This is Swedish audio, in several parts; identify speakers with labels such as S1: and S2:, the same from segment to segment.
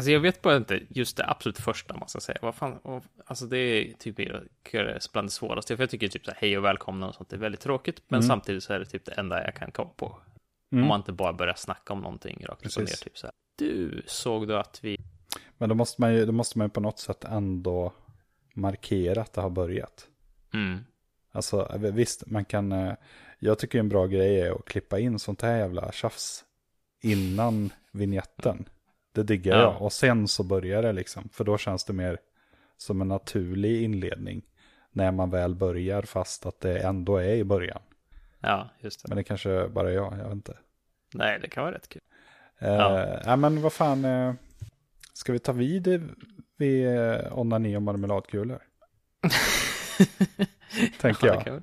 S1: Alltså jag vet bara inte just det absolut första man ska säga. Vad fan, och, alltså det är typ bland det svåraste. För jag tycker typ så här, hej och välkomna och sånt är väldigt tråkigt. Men
S2: Mm.
S1: samtidigt så är det typ det enda jag kan komma på.
S2: Mm.
S1: Om man inte bara börjar snacka om någonting rakt upp och ner. Typ så här. Du, såg du att vi...
S2: Men då måste, man ju, då måste man ju på något sätt ändå markera att det har börjat.
S1: Mm.
S2: Alltså visst, man kan, eh, jag tycker en bra grej är att klippa in sånt här jävla tjafs innan vignetten. Det diggar
S1: Ja.
S2: jag. Och sen så börjar det liksom, för då känns det mer som en naturlig inledning. När man väl börjar fast att det ändå är i början.
S1: Ja, just det.
S2: Men det kanske bara är jag, jag vet inte.
S1: Nej, det kan vara rätt kul.
S2: Eh,
S1: Ja.
S2: ja. men vad fan, eh, ska vi ta vid vid eh, onani och marmeladkulor? Tänker
S1: Ja, det
S2: jag.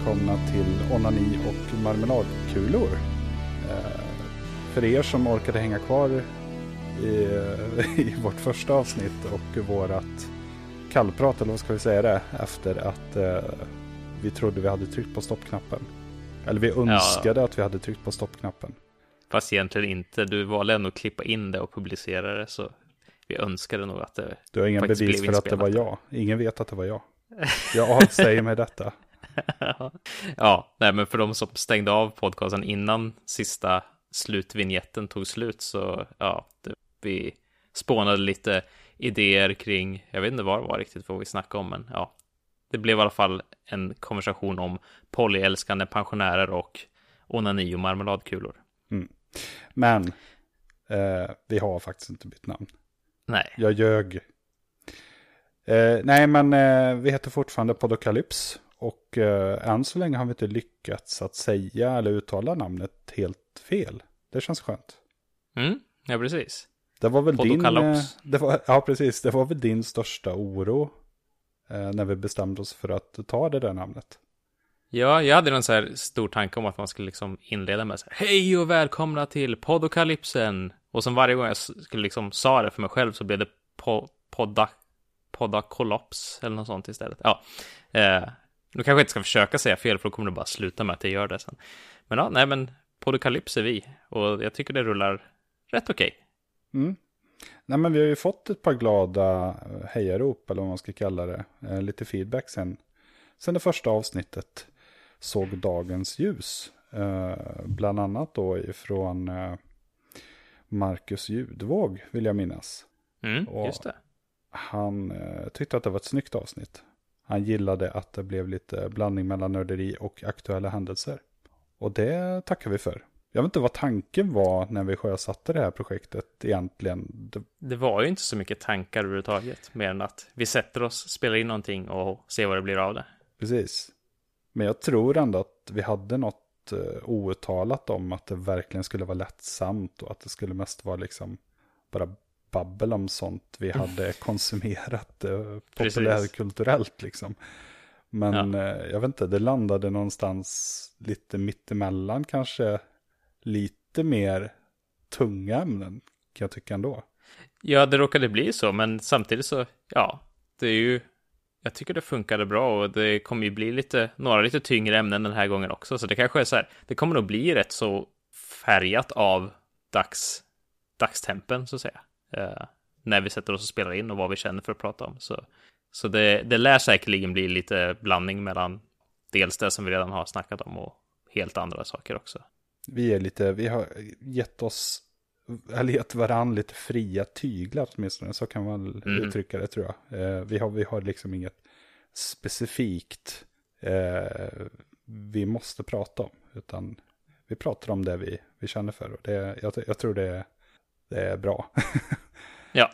S2: Välkomna till Onani och marmeladkulor. Eh, för er som orkade hänga kvar i, i vårt första avsnitt och vårat kallprat, eller vad ska vi säga det, efter att eh, vi trodde vi hade tryckt på stoppknappen. Eller vi önskade att vi hade tryckt på stoppknappen.
S1: Fast egentligen inte. Du valde ändå att klippa in det och publicera det. Så vi önskade nog att det
S2: Du har ingen
S1: faktiskt
S2: bevis för att det var jag. Ingen vet att det var jag. Jag avsäger mig detta.
S1: ja, nej, men för de som stängde av podcasten innan sista slutvinjetten tog slut så ja, det, vi spånade lite idéer kring, jag vet inte vad det var riktigt vad vi snackade om, men ja, det blev i alla fall en konversation om polyälskande pensionärer och onani och marmeladkulor.
S2: Men eh, vi har faktiskt inte bytt namn.
S1: Nej,
S2: Jag ljög. Eh, nej, men eh, vi heter fortfarande Podokalyps. Och eh, än så länge har vi inte lyckats att säga eller uttala namnet helt fel. Det känns skönt.
S1: mm, ja precis.
S2: Det var väl din... Eh, det var, ja, precis. Det var väl din största oro eh, när vi bestämde oss för att ta det där namnet.
S1: Ja, jag hade en så här stor tanke om att man skulle liksom inleda med så här, hej och välkomna till Podokalypsen. Och som varje gång jag skulle liksom sa det för mig själv så blev det po podda, Podakolops eller något sånt istället. Ja, eh, nu kanske jag inte ska försöka säga fel för då kommer det bara sluta med att jag gör det sen. Men ja, nej men Podokalyps är vi och jag tycker det rullar rätt okej.
S2: Mm. Nej, men vi har ju fått ett par glada eh, hejarop, eller vad man ska kalla det. Eh, lite feedback sen, sen det första avsnittet såg dagens ljus. Eh, bland annat då ifrån Marcus Ljudvåg, vill jag minnas.
S1: Mm, just det.
S2: Han tyckte att det var ett snyggt avsnitt. Han gillade att det blev lite blandning mellan nörderi och aktuella händelser. Och det tackar vi för. Jag vet inte vad tanken var när vi sjösatte det här projektet egentligen. Det,
S1: Det var ju inte så mycket tankar överhuvudtaget, mer än att vi sätter oss, spelar in någonting och ser vad det blir av det.
S2: Precis. Men jag tror ändå att vi hade något uh, outtalat om att det verkligen skulle vara lättsamt och att det skulle mest vara liksom bara babbel om sånt vi hade konsumerat
S1: Precis.
S2: populärkulturellt liksom. Men
S1: Ja.
S2: eh, jag vet inte, det landade någonstans lite mittemellan kanske lite mer tunga ämnen kan jag tycka ändå.
S1: Ja, det råkade bli så, men samtidigt så, ja, det är ju, jag tycker det funkade bra och det kommer ju bli lite, några lite tyngre ämnen den här gången också, så det kanske är så här, det kommer nog bli rätt så färgat av dags, dagstempen, så att säga, eh, när vi sätter oss och spelar in och vad vi känner för att prata om. Så, så det, det lär säkerligen bli lite blandning mellan dels det som vi redan har snackat om och helt andra saker också.
S2: Vi är lite, vi har gett oss, eller gett varandra lite fria tyglar åtminstone, så kan man
S1: Mm.
S2: uttrycka det tror jag. Eh, vi, har, vi har liksom inget specifikt eh, vi måste prata om, utan vi pratar om det vi, vi känner för. Och det, jag, jag tror det, det är bra.
S1: Ja.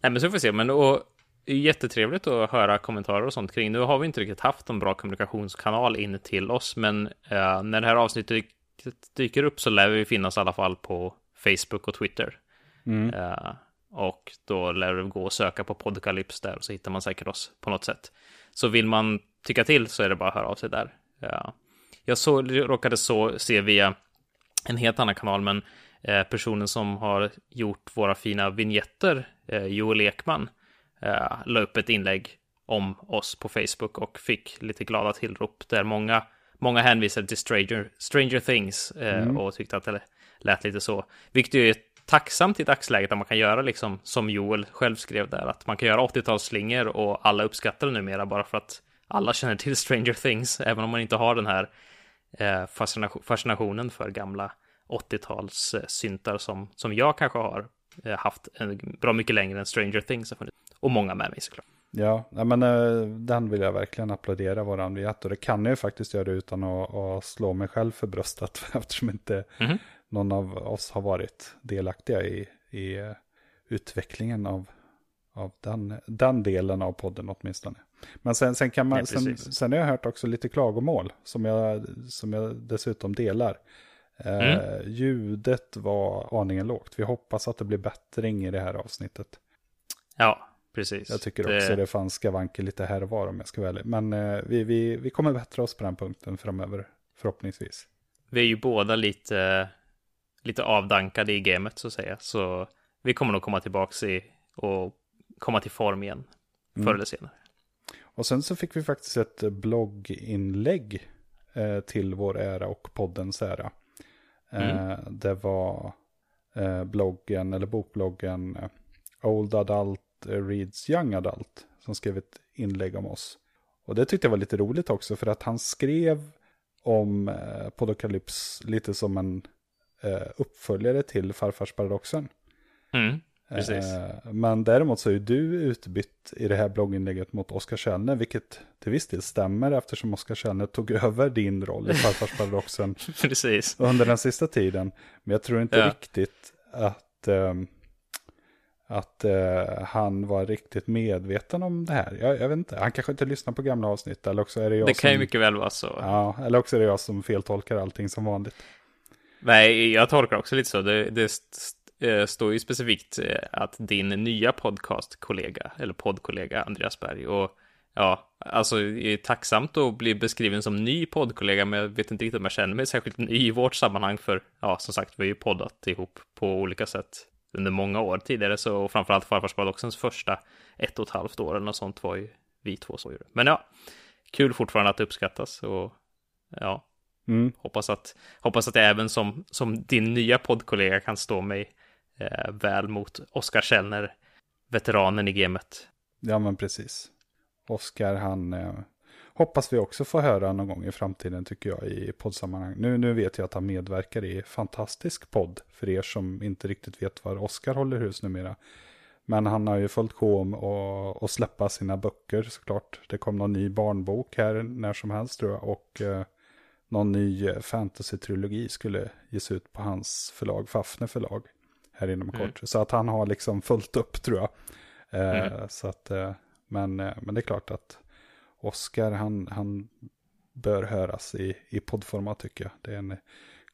S1: Nej, men så får vi se. Men och, jättetrevligt att höra kommentarer och sånt kring. Nu har vi inte riktigt haft en bra kommunikationskanal in till oss, men uh, när det här avsnittet dyker upp så lär vi finnas i alla fall på Facebook och Twitter. Mm. Uh, och då lär det gå att söka på Podcalyps där och så hittar man säkert oss på något sätt. Så vill man tycka till så är det bara att höra av sig där. Uh, jag så, råkade så se via en helt annan kanal, men personen som har gjort våra fina vignetter, Joel Ekman, uh, la upp ett inlägg om oss på Facebook och fick lite glada tillrop där många, många hänvisade till Stranger, Stranger Things mm. och tyckte att det lät lite så. Vilket är tacksamt i dagsläget att man kan göra liksom som Joel själv skrev där, att man kan göra 80-talsslingor och alla uppskattar det numera bara för att alla känner till Stranger Things, även om man inte har den här eh, fascinationen för gamla 80-tals syntar som, som jag kanske har eh, haft en, bra mycket längre än Stranger Things har funnits. Och många med mig såklart.
S2: Ja, men uh, den vill jag verkligen applådera våran vet och det kan jag ju faktiskt göra utan att, att slå mig själv för bröstet eftersom inte mm någon av oss har varit delaktiga i, i uh, utvecklingen av, av den, den delen av podden åtminstone. Men sen, sen kan man, Nej, sen, sen har jag hört också lite klagomål som jag, som jag dessutom delar. Mm. Uh, ljudet var aningen lågt. Vi hoppas att det blir bättring i det här avsnittet.
S1: Ja, precis.
S2: Jag tycker också det, det fanns skavanker lite här och var om jag ska ärlig. Men eh, vi, vi, vi kommer bättra oss på den punkten framöver, förhoppningsvis.
S1: Vi är ju båda lite, lite avdankade i gamet så att säga. Så vi kommer nog komma tillbaka i och komma till form igen mm. förr eller senare.
S2: Och sen så fick vi faktiskt ett blogginlägg eh, till vår ära och poddens ära. Eh, mm. Det var eh, bloggen, eller bokbloggen eh, Old Adult Reads Young Adult som skrev ett inlägg om oss. Och det tyckte jag var lite roligt också för att han skrev om eh, Podocalyps lite som en eh, uppföljare till Farfars Paradoxen.
S1: Mm, precis.
S2: Eh, men däremot så är du utbytt i det här blogginlägget mot Oskar Källner, vilket till viss del stämmer eftersom Oskar Källner tog över din roll i Farfars Paradoxen
S1: precis.
S2: under den sista tiden. Men jag tror inte ja. riktigt att um, att eh, han var riktigt medveten om det här. Jag, jag, vet inte, han kanske inte lyssnar på gamla avsnitt. Eller också är det jag
S1: det
S2: som...
S1: kan ju mycket väl vara så.
S2: Ja, eller också är det jag som feltolkar allting som vanligt.
S1: Nej, jag tolkar också lite så. Det, det står ju specifikt eh, att din nya podcastkollega, eller poddkollega Andreas Berg, och ja, alltså är tacksamt att bli beskriven som ny poddkollega, men jag vet inte riktigt om jag känner mig särskilt ny i vårt sammanhang, för ja, som sagt, vi har ju poddat ihop på olika sätt under många år tidigare så framförallt farfars paradoxens första ett och ett halvt år eller något sånt var ju vi två som gjorde. Men ja, kul fortfarande att det uppskattas och ja, mm. hoppas att hoppas att jag även som som din nya poddkollega kan stå mig eh, väl mot Oskar Källner, veteranen i gamet.
S2: Ja, men precis. Oskar, han eh, hoppas vi också få höra någon gång i framtiden tycker jag i poddsammanhang. Nu, nu vet jag att han medverkar i fantastisk podd för er som inte riktigt vet var Oskar håller hus numera. Men han har ju fullt sjå om att släppa sina böcker såklart. Det kom någon ny barnbok här när som helst tror jag. Och eh, någon ny eh, fantasy-trilogi skulle ges ut på hans förlag, Fafne förlag. Här inom mm. kort. Så att han har liksom fullt upp tror jag. Eh, mm. Så att, eh, men, eh, men det är klart att Oscar, han, han bör höras i, i poddformat tycker jag. Det är en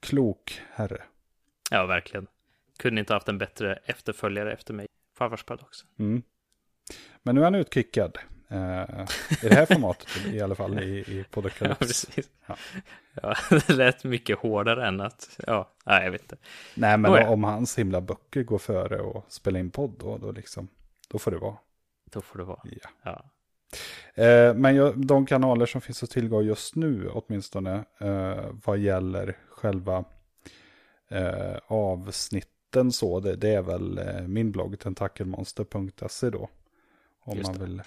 S2: klok herre.
S1: Ja, verkligen. Kunde inte haft en bättre efterföljare efter mig. Farfars paradox.
S2: Mm. Men nu är han utkickad. Uh, I det här formatet i alla fall i, i Podocalypse. Ja, precis.
S1: Ja. ja, det lät mycket hårdare än att, ja, nej, jag vet inte.
S2: Nej, men oh, om hans himla böcker går före och spelar in podd då, då liksom, då får det vara.
S1: Då får det vara.
S2: Ja. ja. Eh, men jag, de kanaler som finns att tillgå just nu åtminstone eh, vad gäller själva eh, avsnitten så det, det är väl eh, min blogg tentakelmonster.se då. Om man vill,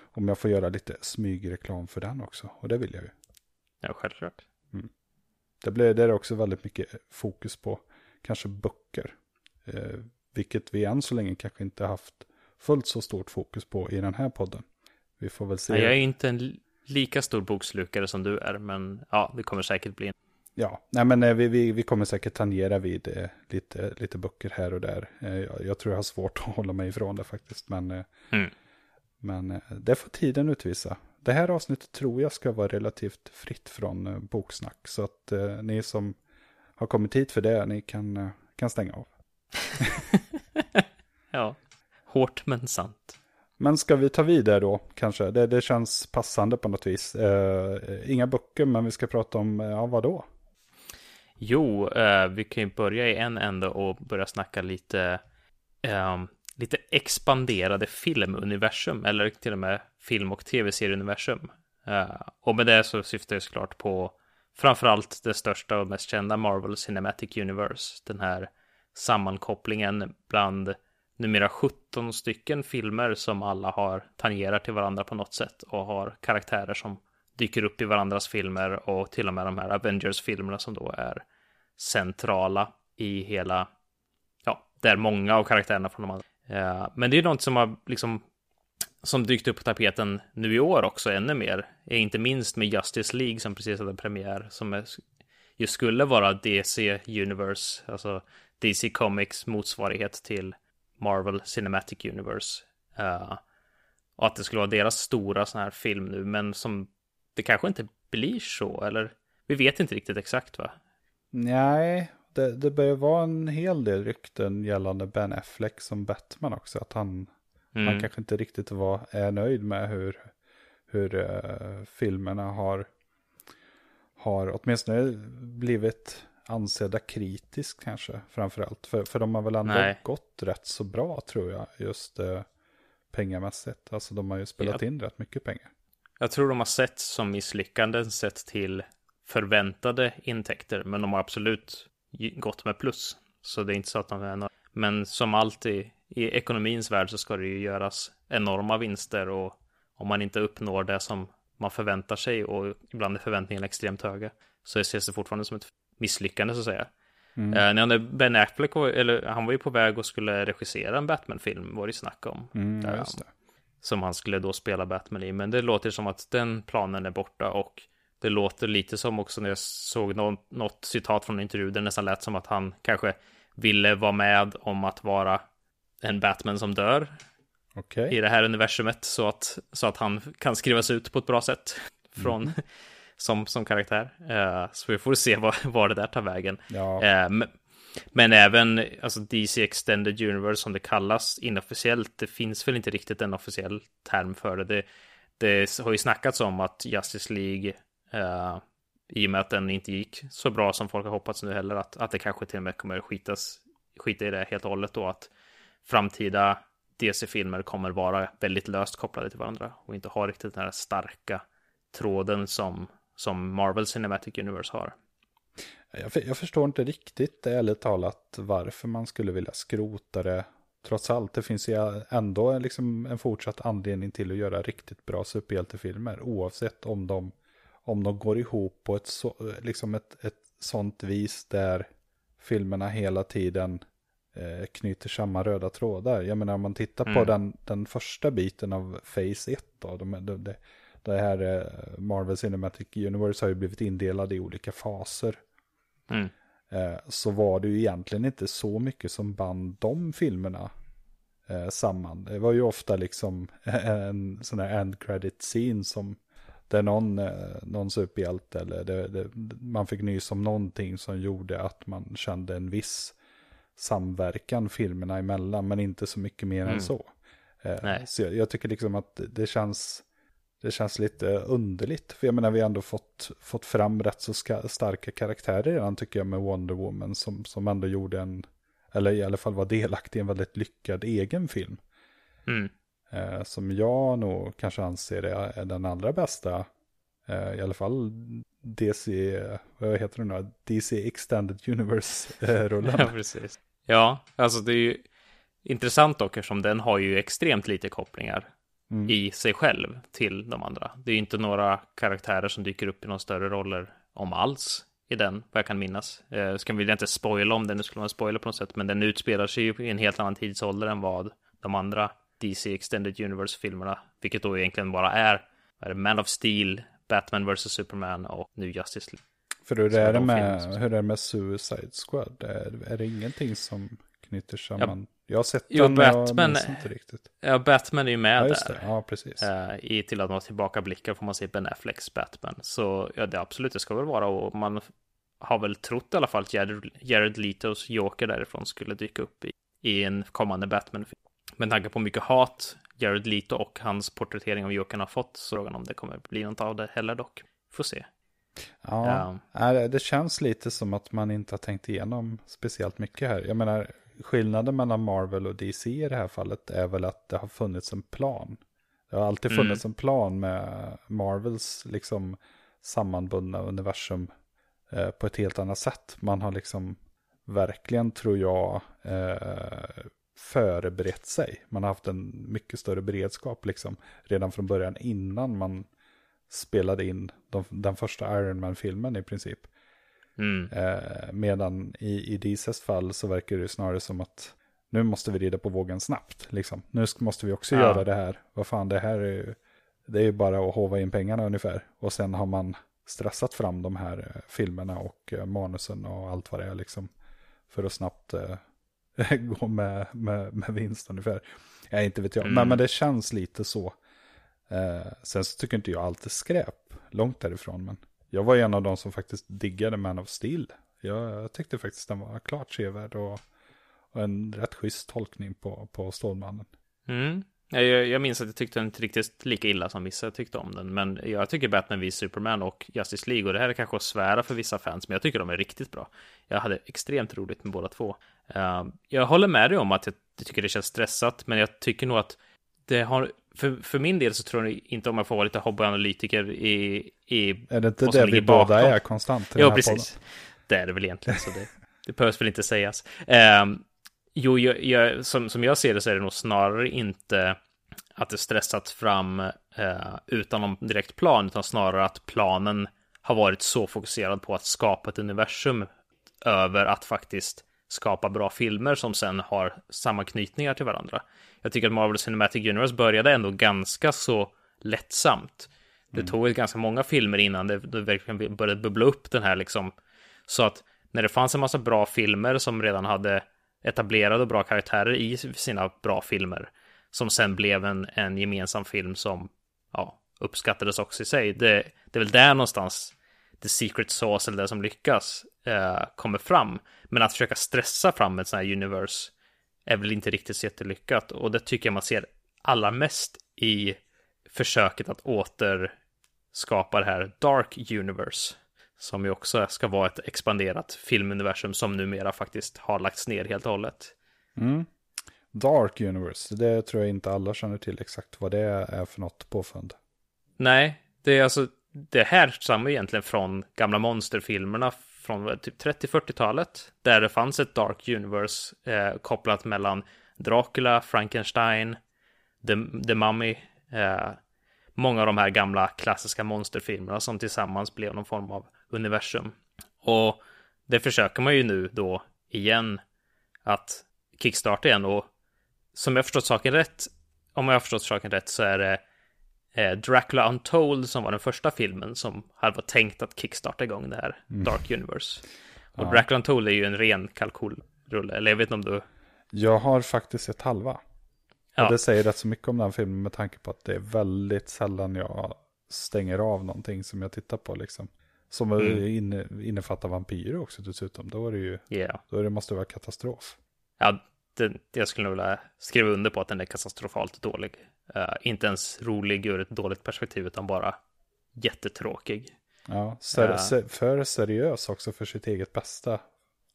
S2: om jag får göra lite smygreklam för den också och det vill jag ju.
S1: Ja, självklart. Mm.
S2: Det blir det är också väldigt mycket fokus på kanske böcker. Eh, vilket vi än så länge kanske inte haft fullt så stort fokus på i den här podden. Vi får väl se.
S1: jag är inte en lika stor bokslukare som du är, men ja, det kommer säkert bli en.
S2: Ja, nej men eh, vi, vi, vi kommer säkert tangera vid eh, lite, lite böcker här och där. Eh, jag, jag, tror jag har svårt att hålla mig ifrån det faktiskt, men, eh, mm. Men eh, det får tiden utvisa. Det här avsnittet tror jag ska vara relativt fritt från eh, boksnack. Så att eh, ni som har kommit hit för det, ni kan, eh, kan stänga av.
S1: ja, hårt men sant.
S2: Men ska vi ta vidare då kanske? Det, det känns passande på något vis. Eh, inga böcker, men vi ska prata om, ja vad då?
S1: Jo, eh, vi kan ju börja i en ände och börja snacka lite, eh, lite expanderade filmuniversum, eller till och med film och tv-serieuniversum. Eh, och med det så syftar jag såklart på framförallt det största och mest kända Marvel Cinematic Universe, den här sammankopplingen bland numera 17 stycken filmer som alla har tangerar till varandra på något sätt och har karaktärer som dyker upp i varandras filmer och till och med de här Avengers-filmerna som då är centrala i hela, ja, där många av karaktärerna från de andra. Eh, men det är något som har liksom, som dykt upp på tapeten nu i år också ännu mer, eh, inte minst med Justice League som precis hade premiär, som ju skulle vara DC Universe, alltså DC Comics motsvarighet till Marvel Cinematic Universe. Uh, och att det skulle vara deras stora sån här film nu, men som det kanske inte blir så, eller vi vet inte riktigt exakt va?
S2: Nej, det, det börjar vara en hel del rykten gällande Ben Affleck som Batman också, att han, mm. han kanske inte riktigt var, är nöjd med hur, hur uh, filmerna har, har åtminstone blivit ansedda kritiskt kanske framförallt. För, för de har väl ändå Nej. gått rätt så bra tror jag, just eh, pengamässigt. Alltså de har ju spelat jag, in rätt mycket pengar.
S1: Jag tror de har sett som misslyckanden sett till förväntade intäkter, men de har absolut gått med plus. Så det är inte så att de är. Men som alltid i ekonomins värld så ska det ju göras enorma vinster och om man inte uppnår det som man förväntar sig och ibland är förväntningarna extremt höga så ses det fortfarande som ett misslyckande så att säga. Mm. Uh, när Ben Affleck, var, eller han var ju på väg och skulle regissera en Batman-film, var det snack om.
S2: Mm, där, det.
S1: Som han skulle då spela Batman i, men det låter som att den planen är borta och det låter lite som också när jag såg något, något citat från en intervju, det nästan lät som att han kanske ville vara med om att vara en Batman som dör.
S2: Okay.
S1: I det här universumet så att, så att han kan skrivas ut på ett bra sätt. Från, mm som, som karaktär. Uh, så vi får se var, var det där tar vägen.
S2: Ja.
S1: Uh, men, men, även alltså DC Extended Universe som det kallas inofficiellt. Det finns väl inte riktigt en officiell term för det. Det, det har ju snackats om att Justice League Eh, i och med att den inte gick så bra som folk har hoppats nu heller, att, att det kanske till och med kommer skitas, skita i det helt och hållet då, att framtida DC-filmer kommer vara väldigt löst kopplade till varandra och inte ha riktigt den här starka tråden som som Marvel Cinematic Universe har.
S2: Jag, jag förstår inte riktigt, ärligt talat, varför man skulle vilja skrota det. Trots allt, det finns ju ändå liksom en fortsatt anledning till att göra riktigt bra superhjältefilmer. Oavsett om de, om de går ihop på ett, så, liksom ett, ett sånt vis där filmerna hela tiden eh, knyter samma röda trådar. Jag menar om man tittar mm. på den, den första biten av Phase 1 då, de, de, de, det här eh, Marvel Cinematic Universe har ju blivit indelad i olika faser.
S1: Mm.
S2: Eh, så var det ju egentligen inte så mycket som band de filmerna eh, samman. Det var ju ofta liksom en sån här end credit scene som där någon, någon superhjälte eller det, det, man fick nys om någonting som gjorde att man kände en viss samverkan filmerna emellan, men inte så mycket mer mm. än så.
S1: Nej.
S2: Så jag, jag, tycker liksom att det känns det känns lite underligt. För jag menar vi har ändå fått, fått fram rätt så starka karaktärer redan tycker jag med Wonder Woman som, som ändå gjorde en, eller i alla fall var delaktig i en väldigt lyckad egen film.
S1: Mm.
S2: Eh, som jag nog kanske anser är den allra bästa, eh, i alla fall DC, vad heter det nu, DC Extended Universe-rullen.
S1: ja, precis. Ja, alltså det är ju intressant dock eftersom den har ju extremt lite kopplingar mm. i sig själv till de andra. Det är inte några karaktärer som dyker upp i några större roller om alls i den, vad jag kan minnas. Eh, ska jag inte spoila om den, det skulle vara en spoiler på något sätt, men den utspelar sig ju i en helt annan tidsålder än vad de andra DC Extended Universe-filmerna, vilket då egentligen bara är, är Man of Steel, Batman vs. Superman och nu Justice League.
S2: För hur är, det med, hur är det med Suicide Squad? Är, är det ingenting som knyter samman. Jag har sett
S1: Jo,
S2: den, men jag
S1: Batman-
S2: minns inte riktigt.
S1: Ja, Batman är ju med
S2: Ja, just
S1: där.
S2: Ja, precis.
S1: Eh, I till att man tillbaka blickar får man se Ben Afflecks Batman. Så ja, det absolut, det ska väl vara och man har väl trott i alla fall att Jared, Jared Letos Joker därifrån skulle dyka upp i, i en kommande Batman-film. Med tanke på mycket hat Jared Leto och hans porträttering av Jokern har fått, så frågan om det kommer bli något av det heller dock. Får se.
S2: Ja, nej, det- känns lite som att man inte har tänkt igenom speciellt mycket här. Jag menar, skillnaden mellan Marvel och DC i det här fallet är väl att det har funnits en plan. Det har alltid
S1: Mm.
S2: funnits en plan med Marvels liksom sammanbundna universum eh, på ett helt annat sätt. Man har liksom verkligen, tror jag, eh, förberett sig. Man har haft en mycket större beredskap liksom redan från början innan man spelade in de, den första Iron Man-filmen i princip.
S1: Mm.
S2: Eh, medan i, i DCs fall så verkar det snarare som att nu måste vi rida på vågen snabbt. Liksom. Nu måste vi också
S1: Ja.
S2: göra det här. Vad fan, det här är ju, det är ju bara att hova in pengarna ungefär. Och sen har man stressat fram de här eh, filmerna och eh, manusen och allt vad det är liksom. För att snabbt eh, gå med, med, med vinst ungefär. Ja, inte vet jag.
S1: Mm.
S2: Men, men det känns lite så. Eh, sen så tycker inte jag allt är skräp. Långt därifrån. Men jag var en av de som faktiskt diggade Man of Steel. Jag, jag tyckte faktiskt den var klart sevärd och, och en rätt schysst tolkning på, på Stålmannen.
S1: Mm. Ja, Jag, jag minns att jag tyckte den inte riktigt lika illa som vissa tyckte om den. Men jag tycker Batman v Superman och Justice League, och det här är kanske att svära för vissa fans, men jag tycker de är riktigt bra. Jag hade extremt roligt med båda två. Eh, jag håller med dig om att jag, tycker det känns stressat, men jag tycker nog att det har, för, för min del så tror jag inte om jag får vara lite hobbyanalytiker i, i
S2: Är det inte det vi båda är konstant här
S1: precis. Det är det väl egentligen, så det, det behövs väl inte sägas. Um, jo, jag, jag, som, som jag ser det så är det nog snarare inte att det stressats fram eh, utan någon direkt plan, utan snarare att planen har varit så fokuserad på att skapa ett universum över att faktiskt skapa bra filmer som sen har samma knytningar till varandra. Jag tycker att Marvel Cinematic Universe började ändå ganska så lättsamt. Det tog ett ganska många filmer innan det, det verkligen började bubbla upp den här liksom. Så att när det fanns en massa bra filmer som redan hade etablerade och bra karaktärer i sina bra filmer, som sen blev en, en gemensam film som ja, uppskattades också i sig. Det, det är väl där någonstans the secret sauce eller det som lyckas eh, kommer fram. Men att försöka stressa fram ett sånt här universe är väl inte riktigt så jättelyckat. Och det tycker jag man ser allra mest i försöket att återskapa det här Dark Universe. Som ju också ska vara ett expanderat filmuniversum som numera faktiskt har lagts ner helt och hållet.
S2: Mm. Dark Universe, det tror jag inte alla känner till exakt vad det är för något påfund.
S1: Nej, det är alltså det här stammar egentligen från gamla monsterfilmerna från eh, typ 30-40-talet. Där det fanns ett Dark Universe eh, kopplat mellan Dracula, Frankenstein, The, The Mummy, eh, många av de här gamla klassiska monsterfilmerna som tillsammans blev någon form av universum. Och det försöker man ju nu då igen att kickstarta igen och som jag förstått saken rätt, om jag har förstått saken rätt så är det Dracula Untold som var den första filmen som hade varit tänkt att kickstarta igång det här Dark Universe. Och
S2: Ja.
S1: Dracula Untold är ju en ren kalkylrulle, eller jag vet inte om du...
S2: Jag har faktiskt sett halva.
S1: Ja.
S2: Och det säger rätt så mycket om den filmen med tanke på att det är väldigt sällan jag stänger av någonting som jag tittar på liksom. Som
S1: Mm.
S2: inne, innefattar vampyrer också dessutom. Då är det ju,
S1: Yeah.
S2: då är det måste vara katastrof.
S1: Ja, det, jag skulle nog vilja skriva under på att den är katastrofalt dålig. Eh, inte ens rolig ur ett dåligt perspektiv, utan bara jättetråkig.
S2: Ja, ser,
S1: Ja.
S2: se- för seriös också för sitt eget bästa.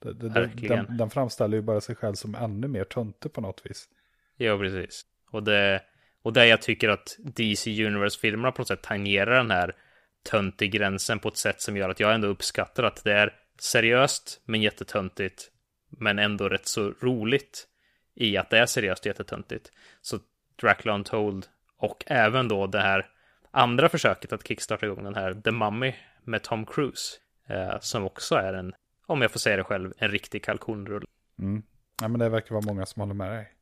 S2: Det, det, den, den framställer ju bara sig själv som ännu mer töntig på något vis.
S1: Ja, precis. Och det, och där jag tycker att DC Universe-filmerna på något sätt tangerar den här töntig gränsen på ett sätt som gör att jag ändå uppskattar att det är seriöst men jättetöntigt, men ändå rätt så roligt i att det är seriöst och jättetöntigt. Så Dracula Untold och även då det här andra försöket att kickstarta igång den här The Mummy med Tom Cruise, eh, som också är en, om jag får säga det själv, en riktig kalkonrulle.
S2: Mm. Ja, men det verkar vara många som håller med dig.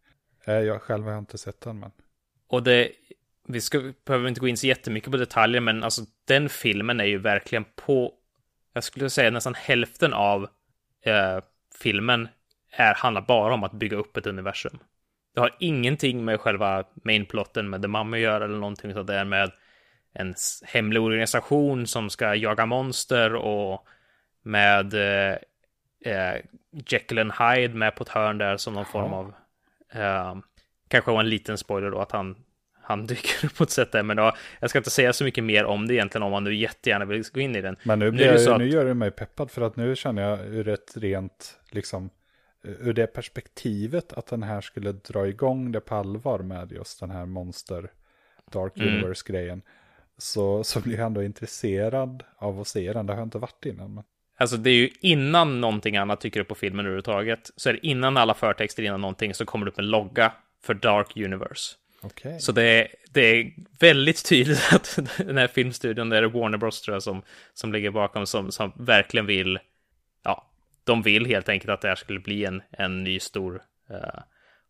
S2: Eh, Jag själv har inte sett den, men
S1: Och det, vi ska, behöver inte gå in så jättemycket på detaljer, men alltså den filmen är ju verkligen på, jag skulle säga nästan hälften av eh, filmen är, handlar bara om att bygga upp ett universum. Det har ingenting med själva mainplotten med The Mummy att göra eller någonting sånt där med en hemlig organisation som ska jaga monster och med eh, eh, Jekyll and Hyde med på ett hörn där som någon form av eh, kanske var en liten spoiler då att han han dyker upp på ett sätt där, men då, jag ska inte säga så mycket mer om det egentligen om man nu jättegärna vill gå in i den.
S2: Men nu, blir nu, jag, att... nu gör det mig peppad för att nu känner jag ur ett rent, liksom, ur det perspektivet att den här skulle dra igång det på allvar med just den här monster Dark mm. Universe-grejen. Så, så blir jag ändå intresserad av att se den, det har jag inte varit innan. Men...
S1: Alltså det är ju innan någonting annat tycker upp på filmen överhuvudtaget. Så är det innan alla förtexter, innan någonting, så kommer det upp en logga för Dark Universe.
S2: Okay.
S1: Så det är, det är väldigt tydligt att den här filmstudion, det är Warner Bros tror jag som, som ligger bakom, som, som verkligen vill, de vill helt enkelt att det här skulle bli en, en ny stor, Eh,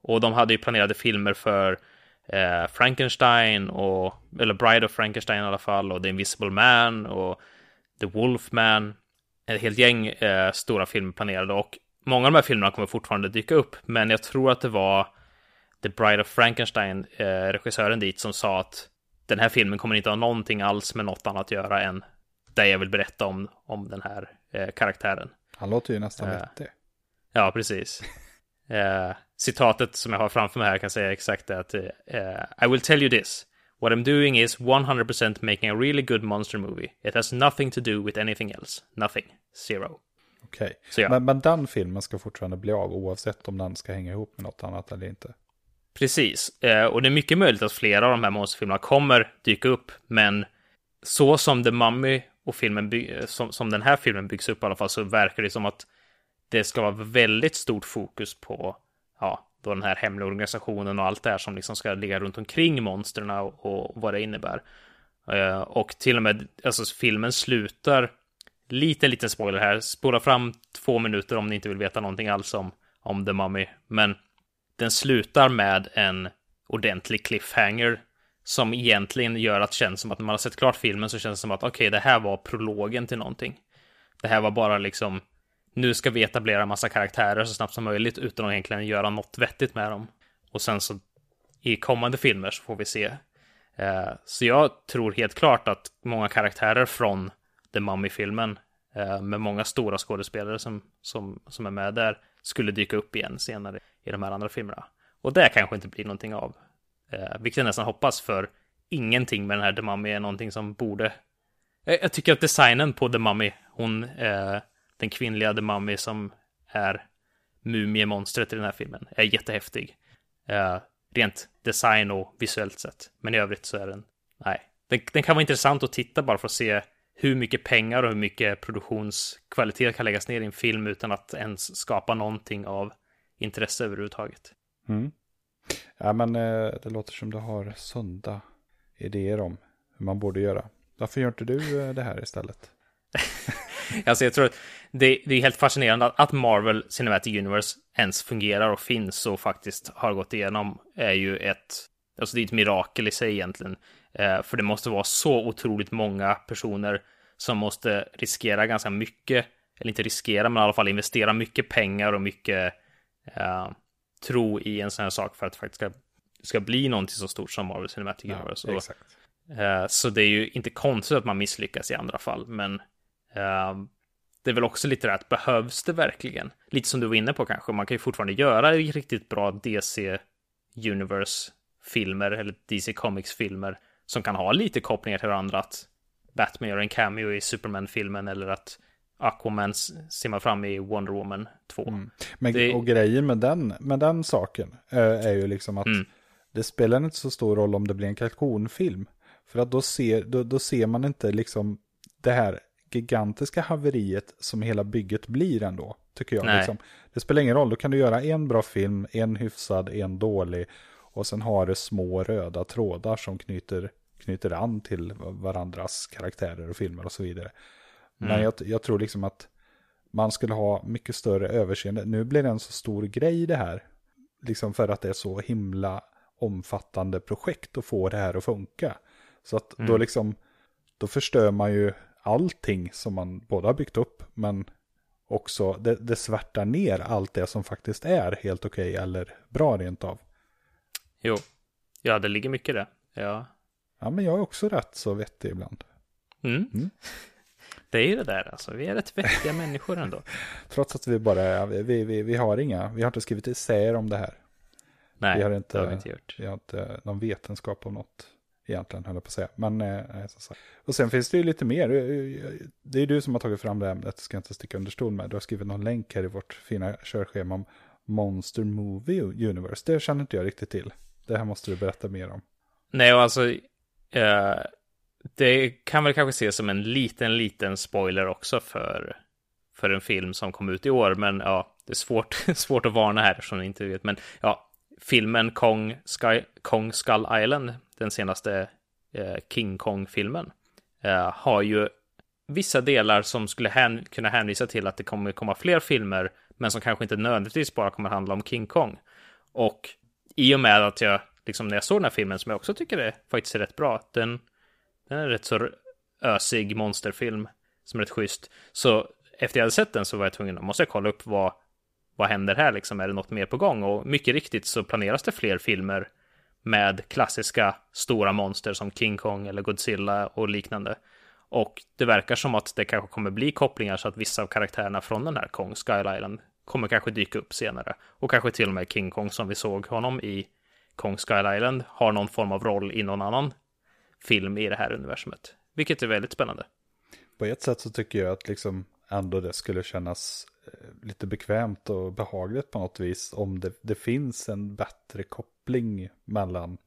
S1: och de hade ju planerade filmer för eh, Frankenstein och, eller Bride of Frankenstein i alla fall, och The Invisible Man och The Wolfman, ett helt gäng eh, stora filmer planerade och många av de här filmerna kommer fortfarande dyka upp, men jag tror att det var The Bride of Frankenstein, eh, regissören dit, som sa att den här filmen kommer inte ha någonting alls med något annat att göra än det jag vill berätta om, om den här eh, karaktären.
S2: Han låter ju nästan.
S1: Eh, ja, precis. eh, citatet som jag har framför mig här kan säga exakt det att eh, I will tell you this. What I'm doing is 100% making a really good monster movie. It has nothing to do with anything else. Nothing. Zero.
S2: Okej, okay. ja. men, men den filmen ska fortfarande bli av oavsett om den ska hänga ihop med något annat eller inte?
S1: Precis, eh, och det är mycket möjligt att flera av de här monsterfilmerna kommer dyka upp, men så som The Mummy och filmen eh, som, som den här filmen byggs upp i alla fall så verkar det som att det ska vara väldigt stort fokus på ja, då den här hemliga organisationen och allt det här som liksom ska ligga runt omkring monstren och, och vad det innebär. Uh, och till och med, alltså filmen slutar, lite liten spoiler här, spola fram två minuter om ni inte vill veta någonting alls om, om The Mummy, men den slutar med en ordentlig cliffhanger som egentligen gör att det känns som att när man har sett klart filmen så känns det som att okej, okay, det här var prologen till någonting. Det här var bara liksom, nu ska vi etablera massa karaktärer så snabbt som möjligt utan att egentligen göra något vettigt med dem. Och sen så i kommande filmer så får vi se. Eh, så jag tror helt klart att många karaktärer från The Mummy-filmen eh, med många stora skådespelare som, som, som är med där skulle dyka upp igen senare i de här andra filmerna. Och det kanske inte blir någonting av. Eh, vilket jag nästan hoppas för ingenting med den här The Mummy är någonting som borde... Jag, jag tycker att designen på The Mummy, hon, eh, den kvinnliga The Mummy som är mumiemonstret i den här filmen, är jättehäftig. Eh, rent design och visuellt sett. Men i övrigt så är den, nej. Den, den kan vara intressant att titta bara för att se hur mycket pengar och hur mycket produktionskvalitet kan läggas ner i en film utan att ens skapa någonting av intresse överhuvudtaget.
S2: Mm. Ja, men eh, det låter som du har sunda idéer om hur man borde göra. Varför gör inte du eh, det här istället?
S1: alltså jag tror att det, det, är helt fascinerande att Marvel Cinematic Universe ens fungerar och finns och faktiskt har gått igenom är ju ett, alltså det är ett mirakel i sig egentligen. Eh, för det måste vara så otroligt många personer som måste riskera ganska mycket, eller inte riskera, men i alla fall investera mycket pengar och mycket uh, tro i en sån här sak för att det faktiskt ska, ska bli någonting så stort som Marvel Cinematic ja, Universe. Och, uh, så det är ju inte konstigt att man misslyckas i andra fall, men uh, det är väl också lite det att behövs det verkligen? Lite som du var inne på kanske, man kan ju fortfarande göra riktigt bra DC Universe-filmer eller DC Comics-filmer som kan ha lite kopplingar till varandra. Att Batman gör en cameo i Superman-filmen eller att Aquaman simmar fram i Wonder Woman 2. Mm.
S2: Men, det... Och grejen med den, med den saken äh, är ju liksom att mm. det spelar inte så stor roll om det blir en kalkonfilm. För att då ser, då, då ser man inte liksom det här gigantiska haveriet som hela bygget blir ändå. Tycker jag. Liksom. Det spelar ingen roll, då kan du göra en bra film, en hyfsad, en dålig. Och sen har det små röda trådar som knyter, knyter an till varandras karaktärer och filmer och så vidare. Mm. Men jag, jag, tror liksom att man skulle ha mycket större överseende. Nu blir det en så stor grej det här. Liksom för att det är så himla omfattande projekt att få det här att funka. Så att mm. då liksom, då förstör man ju allting som man både har byggt upp, men också, det, det svärtar ner allt det som faktiskt är helt okej okay, eller bra rent av.
S1: Jo, ja det ligger mycket det. Ja.
S2: Ja, men jag är också rätt så vettig ibland.
S1: Mm. mm. Det är ju det där alltså, vi är rätt vettiga människor ändå.
S2: Trots att vi bara, vi, vi, vi har inga, vi har inte skrivit essäer om det här.
S1: Nej,
S2: vi har inte,
S1: det har vi inte gjort.
S2: Vi har inte någon vetenskap om något egentligen, höll jag på att säga. Men, eh, så Och sen finns det ju lite mer. Det är du som har tagit fram det ämnet, ska jag inte sticka under stol med. Du har skrivit någon länk här i vårt fina körschema om Monster Movie Universe. Det känner inte jag riktigt till. Det här måste du berätta mer om.
S1: Nej, och alltså, eh, det kan väl kanske ses som en liten, liten spoiler också för, för en film som kom ut i år. Men ja, det är svårt, svårt att varna här som ni inte vet. Men ja, filmen Kong, Sky, Kong Skull Island, den senaste eh, King Kong-filmen, eh, har ju vissa delar som skulle hän kunna hänvisa till att det kommer komma fler filmer, men som kanske inte nödvändigtvis bara kommer handla om King Kong. Och i och med att jag, liksom när jag såg den här filmen, som jag också tycker är faktiskt är rätt bra, den, den är rätt så ösig monsterfilm, som är rätt schysst. Så efter jag hade sett den så var jag tvungen, måste jag kolla upp vad, vad händer här liksom? Är det något mer på gång? Och mycket riktigt så planeras det fler filmer med klassiska stora monster som King Kong eller Godzilla och liknande. Och det verkar som att det kanske kommer bli kopplingar så att vissa av karaktärerna från den här Kong Sky Island kommer kanske dyka upp senare. Och kanske till och med King Kong som vi såg honom i Kong Sky Island har någon form av roll i någon annan film i det här universumet. Vilket är väldigt spännande.
S2: På ett sätt så tycker jag att liksom ändå det skulle kännas eh, lite bekvämt och behagligt på något vis om det, det finns en bättre koppling mellan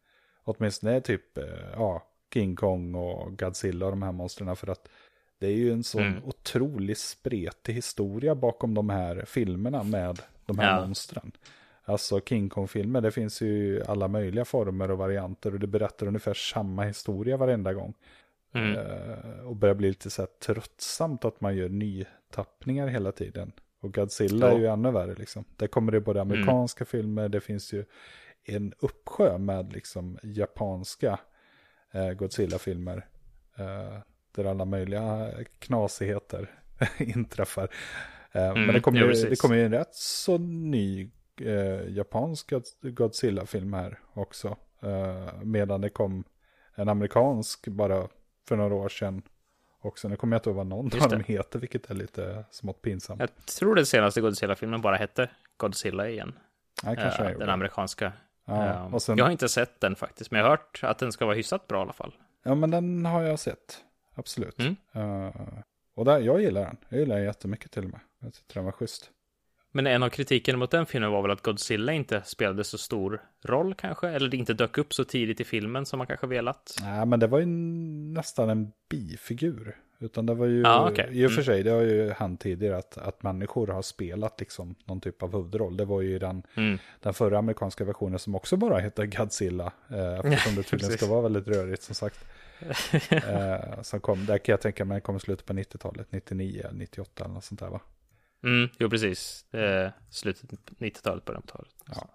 S2: åtminstone typ eh, ja, King Kong och Godzilla och de här monstren för att det är ju en sån mm. otroligt spretig historia bakom de här filmerna med de här ja. monstren. Alltså King Kong-filmer, det finns ju alla möjliga former och varianter och det berättar ungefär samma historia varenda gång. Mm. Uh, och börjar bli lite så här tröttsamt att man gör nytappningar hela tiden. Och Godzilla ja. är ju ännu värre liksom. Där kommer det både mm. amerikanska mm. filmer, det finns ju en uppsjö med liksom japanska uh, Godzilla-filmer. Uh, där alla möjliga knasigheter inträffar. Mm, men det kommer, ju, det kommer ju en rätt så ny japansk Godzilla-film här också. medan det kom en amerikansk bara för några år sedan också. Nu kommer jag inte ihåg vad någon av dem heter, vilket är lite smått pinsamt.
S1: Jag tror den senaste Godzilla-filmen bara hette Godzilla igen.
S2: Ja, kanske
S1: uh, den amerikanska. Ja, um, sen... Jag har inte sett den faktiskt, men jag har hört att den ska vara hyfsat bra i alla fall.
S2: Ja, men den har jag sett. Absolut. Mm. Uh, och där, jag gillar den. Jag gillar den jättemycket till och med. Jag tyckte den var schysst.
S1: Men en av kritiken mot den filmen var väl att Godzilla inte spelade så stor roll kanske? Eller det inte dök upp så tidigt i filmen som man kanske velat?
S2: Nej, men det var ju nästan en bifigur. Utan det var ju, ah, okay. i och för mm. sig, det har ju hänt tidigare att, att människor har spelat liksom någon typ av huvudroll. Det var ju den, mm. den förra amerikanska versionen som också bara heter Godzilla. Eh, eftersom det tydligen ska vara väldigt rörigt som sagt. eh, som kom, där kan jag tänka mig kom i slutet på 90-talet, 99 eller 98 eller något sånt där va?
S1: Mm, jo, precis. Eh, slutet 90-talet, början på talet.
S2: Ja.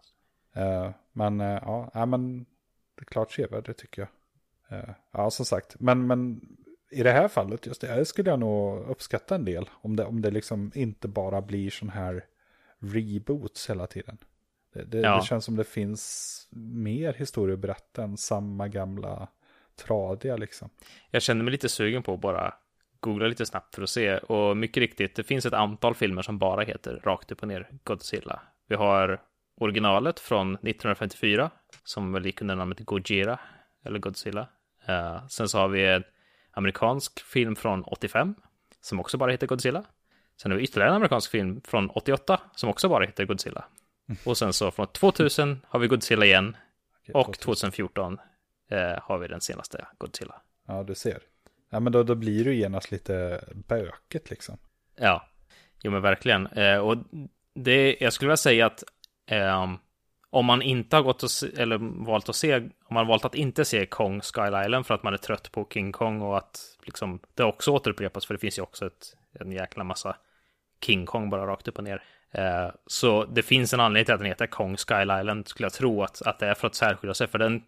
S2: Eh, men eh, ja, men det är klart sevärd, det tycker jag. Eh, ja, som sagt, men, men i det här fallet, just det, skulle jag nog uppskatta en del. Om det, om det liksom inte bara blir sån här reboots hela tiden. Det, det, ja. det känns som det finns mer historia att berätta än samma gamla tradiga liksom.
S1: Jag känner mig lite sugen på att bara googla lite snabbt för att se. Och mycket riktigt, det finns ett antal filmer som bara heter rakt upp och ner Godzilla. Vi har originalet från 1954, som väl gick under namnet Gojira, eller Godzilla. Uh, sen så har vi en amerikansk film från 85, som också bara heter Godzilla. Sen har vi ytterligare en amerikansk film från 88, som också bara heter Godzilla. Och sen så från 2000 har vi Godzilla igen. Och 2014 uh, har vi den senaste Godzilla.
S2: Ja, du ser. Ja, men då, då blir du genast lite böket liksom.
S1: Ja, jo men verkligen. Eh, och det, jag skulle vilja säga att eh, om man inte har gått och se, eller valt att se, om man valt att inte se Kong Sky Island för att man är trött på King Kong och att liksom det också återupprepas, för det finns ju också ett, en jäkla massa King Kong bara rakt upp och ner. Eh, så det finns en anledning till att den heter Kong Sky Island, skulle jag tro att, att det är för att särskilja sig, för den,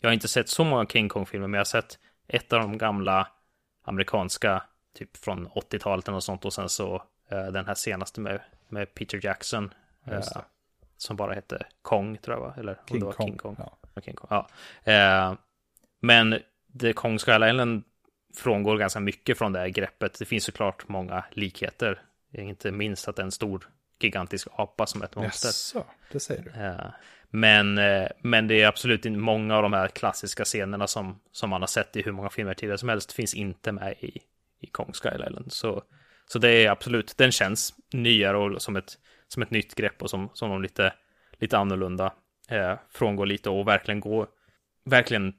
S1: jag har inte sett så många King Kong-filmer, men jag har sett ett av de gamla amerikanska, typ från 80-talet eller något sånt och sen så Eh, den här senaste med, med Peter Jackson.
S2: Det.
S1: som bara hette Kong, tror jag va? Eller
S2: King
S1: det var
S2: Kong.
S1: King Kong.
S2: Ja.
S1: King Kong. Ja. Eh, men The Kong Skull Island frångår ganska mycket från det här greppet. Det finns såklart många likheter. Inte minst att en stor gigantisk apa som ett monster.
S2: Jaså, det säger du.
S1: Eh, Men, eh, men det är absolut inte många av de här klassiska scenerna som, som man har sett i hur många filmer tidigare som helst finns inte med i, i Kong Skull Island. Så, så det är absolut, den känns nyare och som ett, som ett nytt grepp och som, som de lite, lite annorlunda eh, frångår lite och verkligen gå, verkligen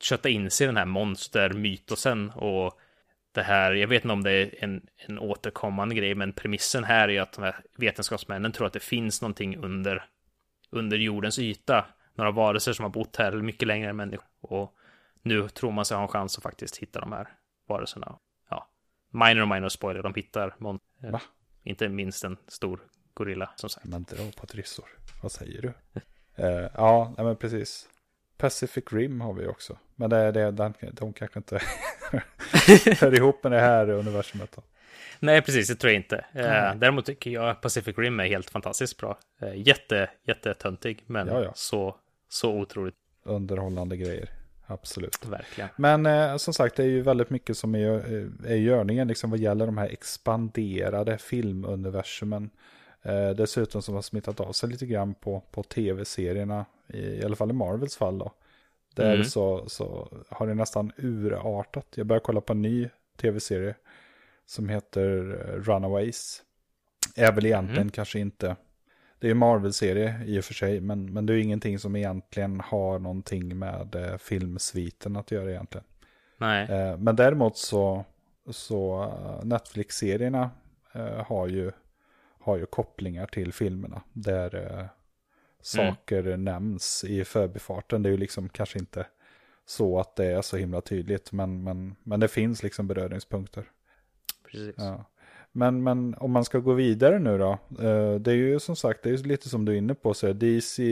S1: kötta in sig i den här monstermytosen och det här, jag vet inte om det är en, en återkommande grej, men premissen här är att de här vetenskapsmännen tror att det finns någonting under, under jordens yta. Några varelser som har bott här mycket längre än människor. Och nu tror man sig ha en chans att faktiskt hitta de här varelserna. Ja, minor och minor spoiler, de hittar mon- eh,
S2: Va?
S1: Inte minst en stor gorilla, som sagt.
S2: Men dra på trissor. Vad säger du? Eh, ja, nej men precis. Pacific Rim har vi också. Men det, är det, den, de kanske inte hör ihop med det här universumet. Då.
S1: Nej, precis, det tror jag inte.
S2: Mm.
S1: däremot tycker jag Pacific Rim är helt fantastiskt bra. Eh, jätte, jättetöntig, men
S2: Ja, ja.
S1: så, så otroligt,
S2: Underhållande grejer. Absolut.
S1: verkligen.
S2: Men eh, som sagt, det är ju väldigt mycket som är, är i görningen liksom vad gäller de här expanderade filmuniversumen. Eh, dessutom som har smittat av sig lite grann på, på tv-serierna, i, i alla fall i Marvels fall då. Där
S1: Mm.
S2: så, så har det nästan urartat. Jag börjar kolla på en ny tv-serie som heter eh, Runaways. Är väl egentligen
S1: Mm.
S2: kanske inte, det är en Marvel-serie i och för sig, men, men det är ingenting som egentligen har någonting med eh, filmsviten att göra egentligen.
S1: Nej,
S2: Eh, men däremot så, så eh, Netflix-serierna eh, har, ju, har ju kopplingar till filmerna. Där eh, saker nämns i förbifarten. Det är ju liksom kanske inte så att det är så himla tydligt. Men, men, men det finns liksom beröringspunkter.
S1: precis.
S2: Ja. Men, men om man ska gå vidare nu då. Eh, det är ju som sagt, det är lite som du är inne på. Så DC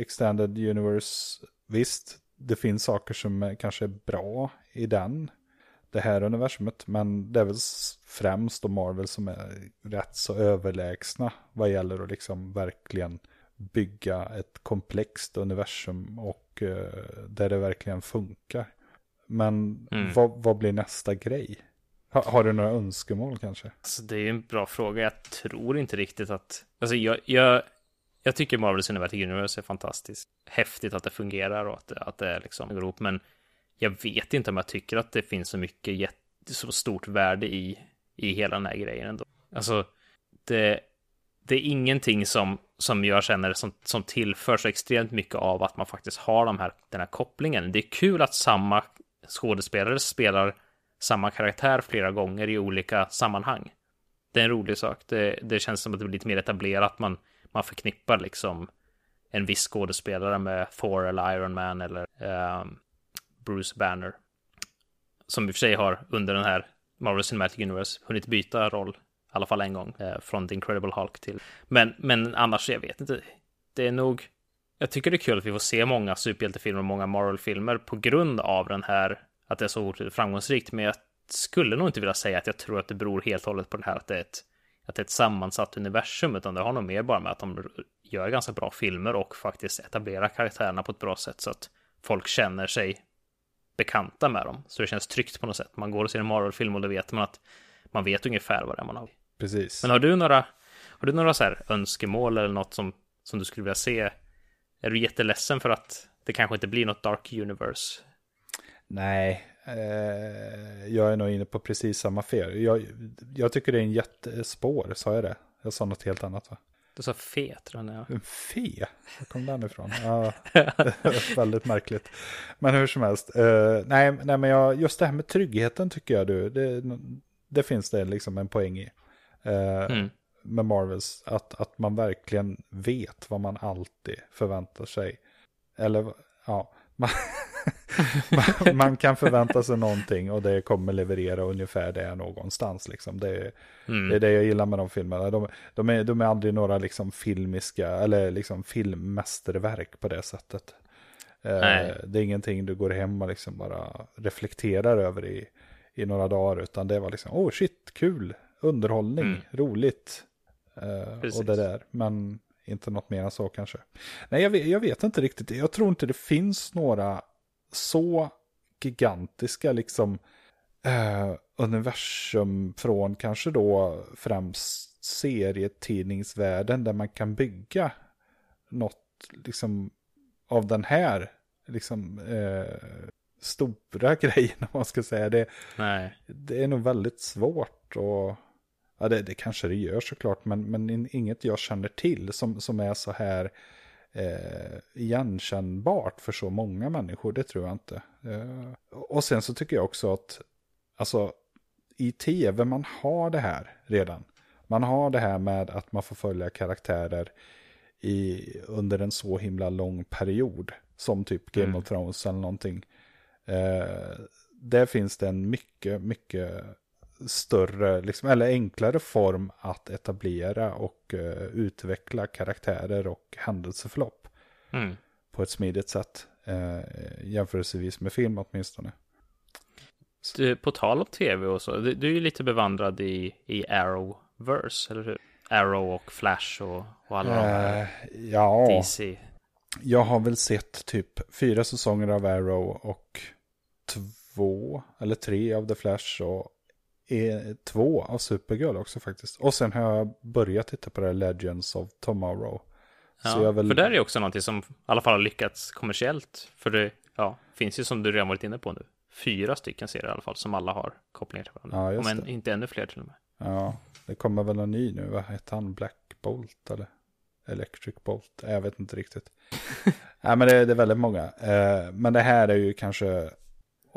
S2: Extended Universe, visst, det finns saker som kanske är bra i den. Det här universumet. Men det är väl främst då Marvel som är rätt så överlägsna. Vad gäller att liksom verkligen bygga ett komplext universum. Och eh, där det verkligen funkar. Men
S1: Mm.
S2: vad, vad blir nästa grej? Ha, har du några önskemål kanske?
S1: Alltså, det är en bra fråga. Jag tror inte riktigt att... Alltså, jag, jag, jag tycker Marvel Cinematic Universe är fantastiskt. Häftigt att det fungerar och att, det- att det liksom går ihop. Men jag vet inte om jag tycker att det finns så mycket så stort värde i, i hela den här grejen ändå. Alltså, det, det är ingenting som, som jag känner som, som tillför så extremt mycket av att man faktiskt har de här, den här kopplingen. Det är kul att samma skådespelare spelar samma karaktär flera gånger i olika sammanhang. Det är en rolig sak. Det, det känns som att det blir lite mer etablerat. Man, man förknippar liksom en viss skådespelare med Thor eller Iron Man eller um, Bruce Banner. Som i och för sig har under den här Marvel Cinematic Universe hunnit byta roll. I alla fall en gång. Eh, från The Incredible Hulk till. Men, men annars, jag vet inte. Det är nog... Jag tycker det är kul att vi får se många superhjältefilmer och många Marvel-filmer på grund av den här, att det är så framgångsrikt. Men jag skulle nog inte vilja säga att jag tror att det beror helt och hållet på det här att det är ett, att det är ett sammansatt universum, utan det har nog mer bara med att de gör ganska bra filmer och faktiskt etablerar karaktärerna på ett bra sätt så att folk känner sig bekanta med dem. Så det känns tryggt på något sätt. Man går och ser en Marvel-film och då vet man att man vet ungefär vad det är man har.
S2: Precis.
S1: Men har du några, har du några så här önskemål eller något som, som du skulle vilja se? Är du jätteledsen för att det kanske inte blir något Dark Universe?
S2: Nej, eh, jag är nog inne på precis samma fel. Jag, jag tycker det är en jättespår, sa jag det? Jag sa något helt annat va?
S1: Du sa fet, tror jag.
S2: En fe? Var kom den ifrån? Ja, väldigt märkligt. Men hur som helst. Eh, nej, nej, men jag, just det här med tryggheten tycker jag du. Det, det finns det liksom en poäng i. Eh,
S1: Mm.
S2: Med Marvels. Att, att man verkligen vet vad man alltid förväntar sig. Eller ja. Man, man, man kan förvänta sig någonting och det kommer leverera ungefär det någonstans. Liksom. Det, är-
S1: Mm.
S2: det är det jag gillar med de filmerna. De, de, är, de är aldrig några liksom filmiska eller liksom filmmästerverk på det sättet. Eh,
S1: Nej.
S2: det är ingenting du går hem och liksom bara reflekterar över i, i några dagar. Utan det var liksom, oh shit, kul. underhållning,
S1: Mm.
S2: roligt. Eh,
S1: Precis.
S2: och det där, men inte något mer än så kanske. Nej, jag vet, jag vet inte riktigt. Jag tror inte det finns några så gigantiska liksom eh, universum från kanske då främst serietidningsvärlden där man kan bygga något liksom av den här liksom eh, stora grejen om man ska säga det.
S1: Nej.
S2: Det är nog väldigt svårt och ja det, det kanske det gör såklart men, men in- inget jag känner till som, som är så här eh, igenkännbart för så många människor, det tror jag inte. Eh, och sen så tycker jag också att alltså i tv man har det här redan. Man har det här med att man får följa karaktärer i, under en så himla lång period. Som typ Game
S1: Mm.
S2: of Thrones eller någonting. Eh, där finns det en mycket, mycket större, liksom, eller enklare form att etablera och eh, utveckla karaktärer och händelseförlopp
S1: Mm.
S2: på ett smidigt sätt. Eh, jämförelsevis med film åtminstone.
S1: Du, på tal om tv och så, du, du är ju lite bevandrad i, i Arrowverse, eller hur? Arrow och Flash och, och alla de här
S2: Eh, ja,
S1: DC.
S2: jag har väl sett typ fyra säsonger av Arrow och två eller tre av The Flash och två av Supergirl också faktiskt. Och sen har jag börjat titta på det här Legends of Tomorrow.
S1: Ja,
S2: väl...
S1: För där är också någonting som i alla fall har lyckats kommersiellt. För det ja, finns ju som du redan varit inne på nu, fyra stycken serier i alla fall som alla har kopplingar till varandra.
S2: Ja,
S1: Om inte ännu fler till och med.
S2: Ja, det kommer väl en ny nu. Vad heter han? Black Bolt eller Electric Bolt? Jag vet inte riktigt. Nej, men det, det är väldigt många. Eh, men det här är ju kanske,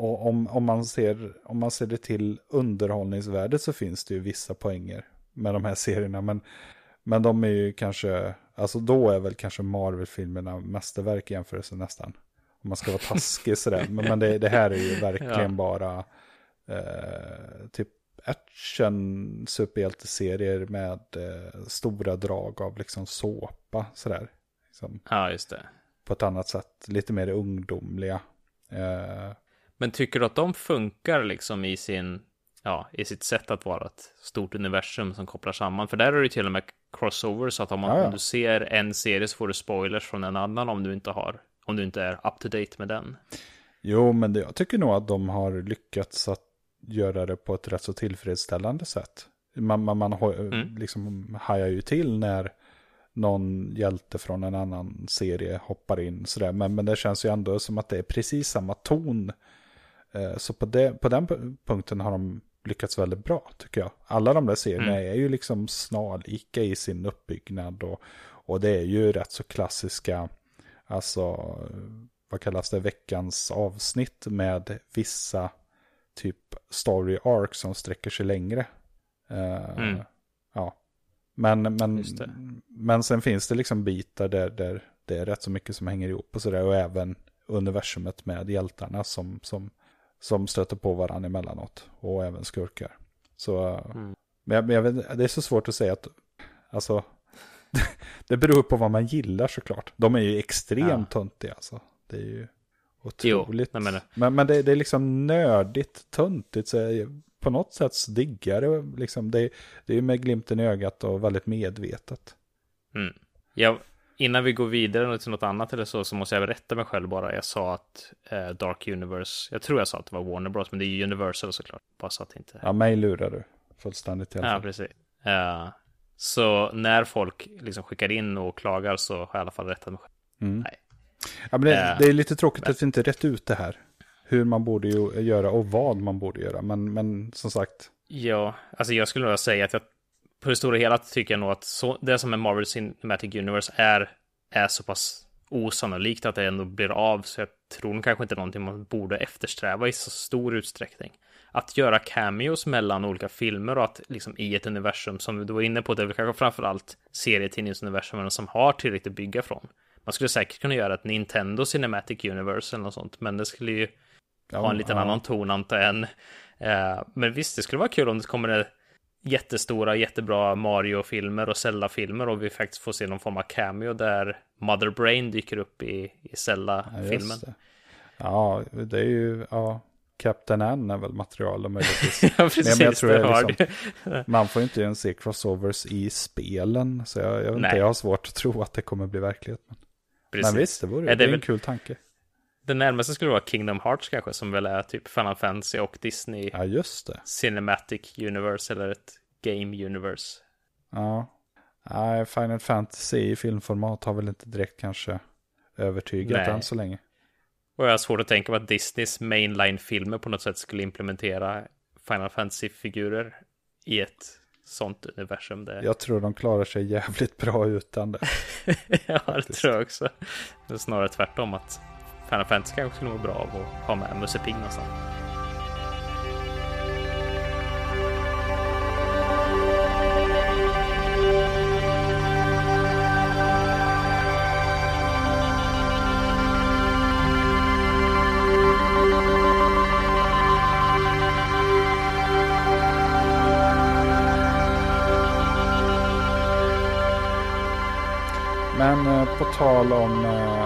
S2: och om, om, man ser, om man ser det till underhållningsvärdet så finns det ju vissa poänger med de här serierna. Men, men de är ju kanske, alltså då är väl kanske Marvel-filmerna mästerverk i jämförelse nästan. Om man ska vara taskig sådär. Men, men det, det här är ju verkligen
S1: Ja.
S2: bara eh, typ action superhjälteserier med eh, stora drag av liksom såpa sådär. Liksom,
S1: Ja, just det.
S2: på ett annat sätt, lite mer ungdomliga. Eh,
S1: Men tycker du att de funkar liksom i sin, ja, i sitt sätt att vara ett stort universum som kopplar samman? För där är det till och med crossover, så att om, man,
S2: Ja, ja.
S1: om du ser en serie så får du spoilers från en annan om du inte har, om du inte är up to date med den.
S2: jo, men det, jag tycker nog att de har lyckats att göra det på ett rätt så tillfredsställande sätt. Man, man, man har-
S1: Mm.
S2: liksom hajar ju till när någon hjälte från en annan serie hoppar in sådär. Men, men det känns ju ändå som att det är precis samma ton. Eh, Så på, det, på den pu- punkten har de lyckats väldigt bra tycker jag. Alla de där serierna
S1: Mm.
S2: är ju liksom snarlika i sin uppbyggnad. Och, och det är ju rätt så klassiska, alltså vad kallas det, veckans avsnitt med vissa typ story arc som sträcker sig längre. Eh,
S1: Mm.
S2: Ja. Men, men, men sen finns det liksom bitar där, där det är rätt så mycket som hänger ihop och sådär. Och även universumet med hjältarna som, som, som stöter på varandra emellanåt. Och även skurkar. Så,
S1: Mm.
S2: men, jag, men jag vet, det är så svårt att säga att, alltså, det beror på vad man gillar såklart. De är ju extremt töntiga alltså. Det är ju otroligt.
S1: Jo, men-
S2: men, men det, det är liksom nördigt, töntigt. Så på något sätt så diggar det liksom. Det, det är ju med glimten i ögat och väldigt medvetet.
S1: Mm. Jag, innan vi går vidare till något annat eller så, så måste jag rätta mig själv bara. Jag sa att eh, Dark Universe, jag tror jag sa att det var Warner Bros, men det är ju Universal såklart. Bara så att inte...
S2: Ja, mig lurar du fullständigt i alla
S1: Ja,
S2: fall.
S1: precis. Eh, så när folk liksom skickar in och klagar så har jag i alla fall rättat mig själv.
S2: Mm.
S1: Nej.
S2: Ja, men det,
S1: Eh,
S2: det är lite tråkigt att vi inte rätt ut det här. Hur man borde ju göra och vad man borde göra. Men, men som sagt,
S1: Ja, alltså jag skulle nog säga att jag på det stora hela tycker jag nog att så, det som är Marvel Cinematic Universe är, är så pass osannolikt att det ändå blir av, så jag tror nog kanske inte någonting man borde eftersträva i så stor utsträckning. Att göra cameos mellan olika filmer och att liksom i ett universum som du var inne på, det är väl kanske framförallt serietidningsuniversumen som har tillräckligt att bygga från. Man skulle säkert kunna göra ett Nintendo Cinematic Universe eller något sånt, men det skulle ju
S2: ja,
S1: ha en liten
S2: ja,
S1: annan ton antar jag än. Eh, men visst, det skulle vara kul om det kommer jättestora, jättebra Mario-filmer och Zelda-filmer och vi faktiskt får se någon form av cameo där Mother Brain dyker upp i, i
S2: ja,
S1: Zelda-filmen.
S2: det. Ja, det är ju, ja, Captain N är väl material och möjligtvis.
S1: ja, precis.
S2: men jag tror
S1: har
S2: liksom-. Man får ju inte ens se crossovers i spelen. Så jag, jag, inte, jag har svårt att tro att det kommer bli verklighet. Men,
S1: Precis.
S2: men visst, det vore det
S1: det
S2: är en
S1: väl-
S2: kul tanke.
S1: Det närmaste skulle vara Kingdom Hearts kanske, som väl är typ Final Fantasy och Disney
S2: Ja, just det.
S1: Cinematic Universe eller ett Game Universe.
S2: Ja. Nej, Final Fantasy i filmformat har väl inte direkt kanske övertygat
S1: Nej.
S2: än så länge.
S1: Och jag har svårt att tänka mig att Disneys mainline-filmer på något sätt skulle implementera Final Fantasy-figurer i ett sånt universum. Det...
S2: Jag tror de klarar sig jävligt bra utan det.
S1: ja, det tror jag också. Det är snarare tvärtom att Final Fantasy kanske skulle må bra av att ha med Musse Pigg någonstans.
S2: Men eh, på tal om, eh,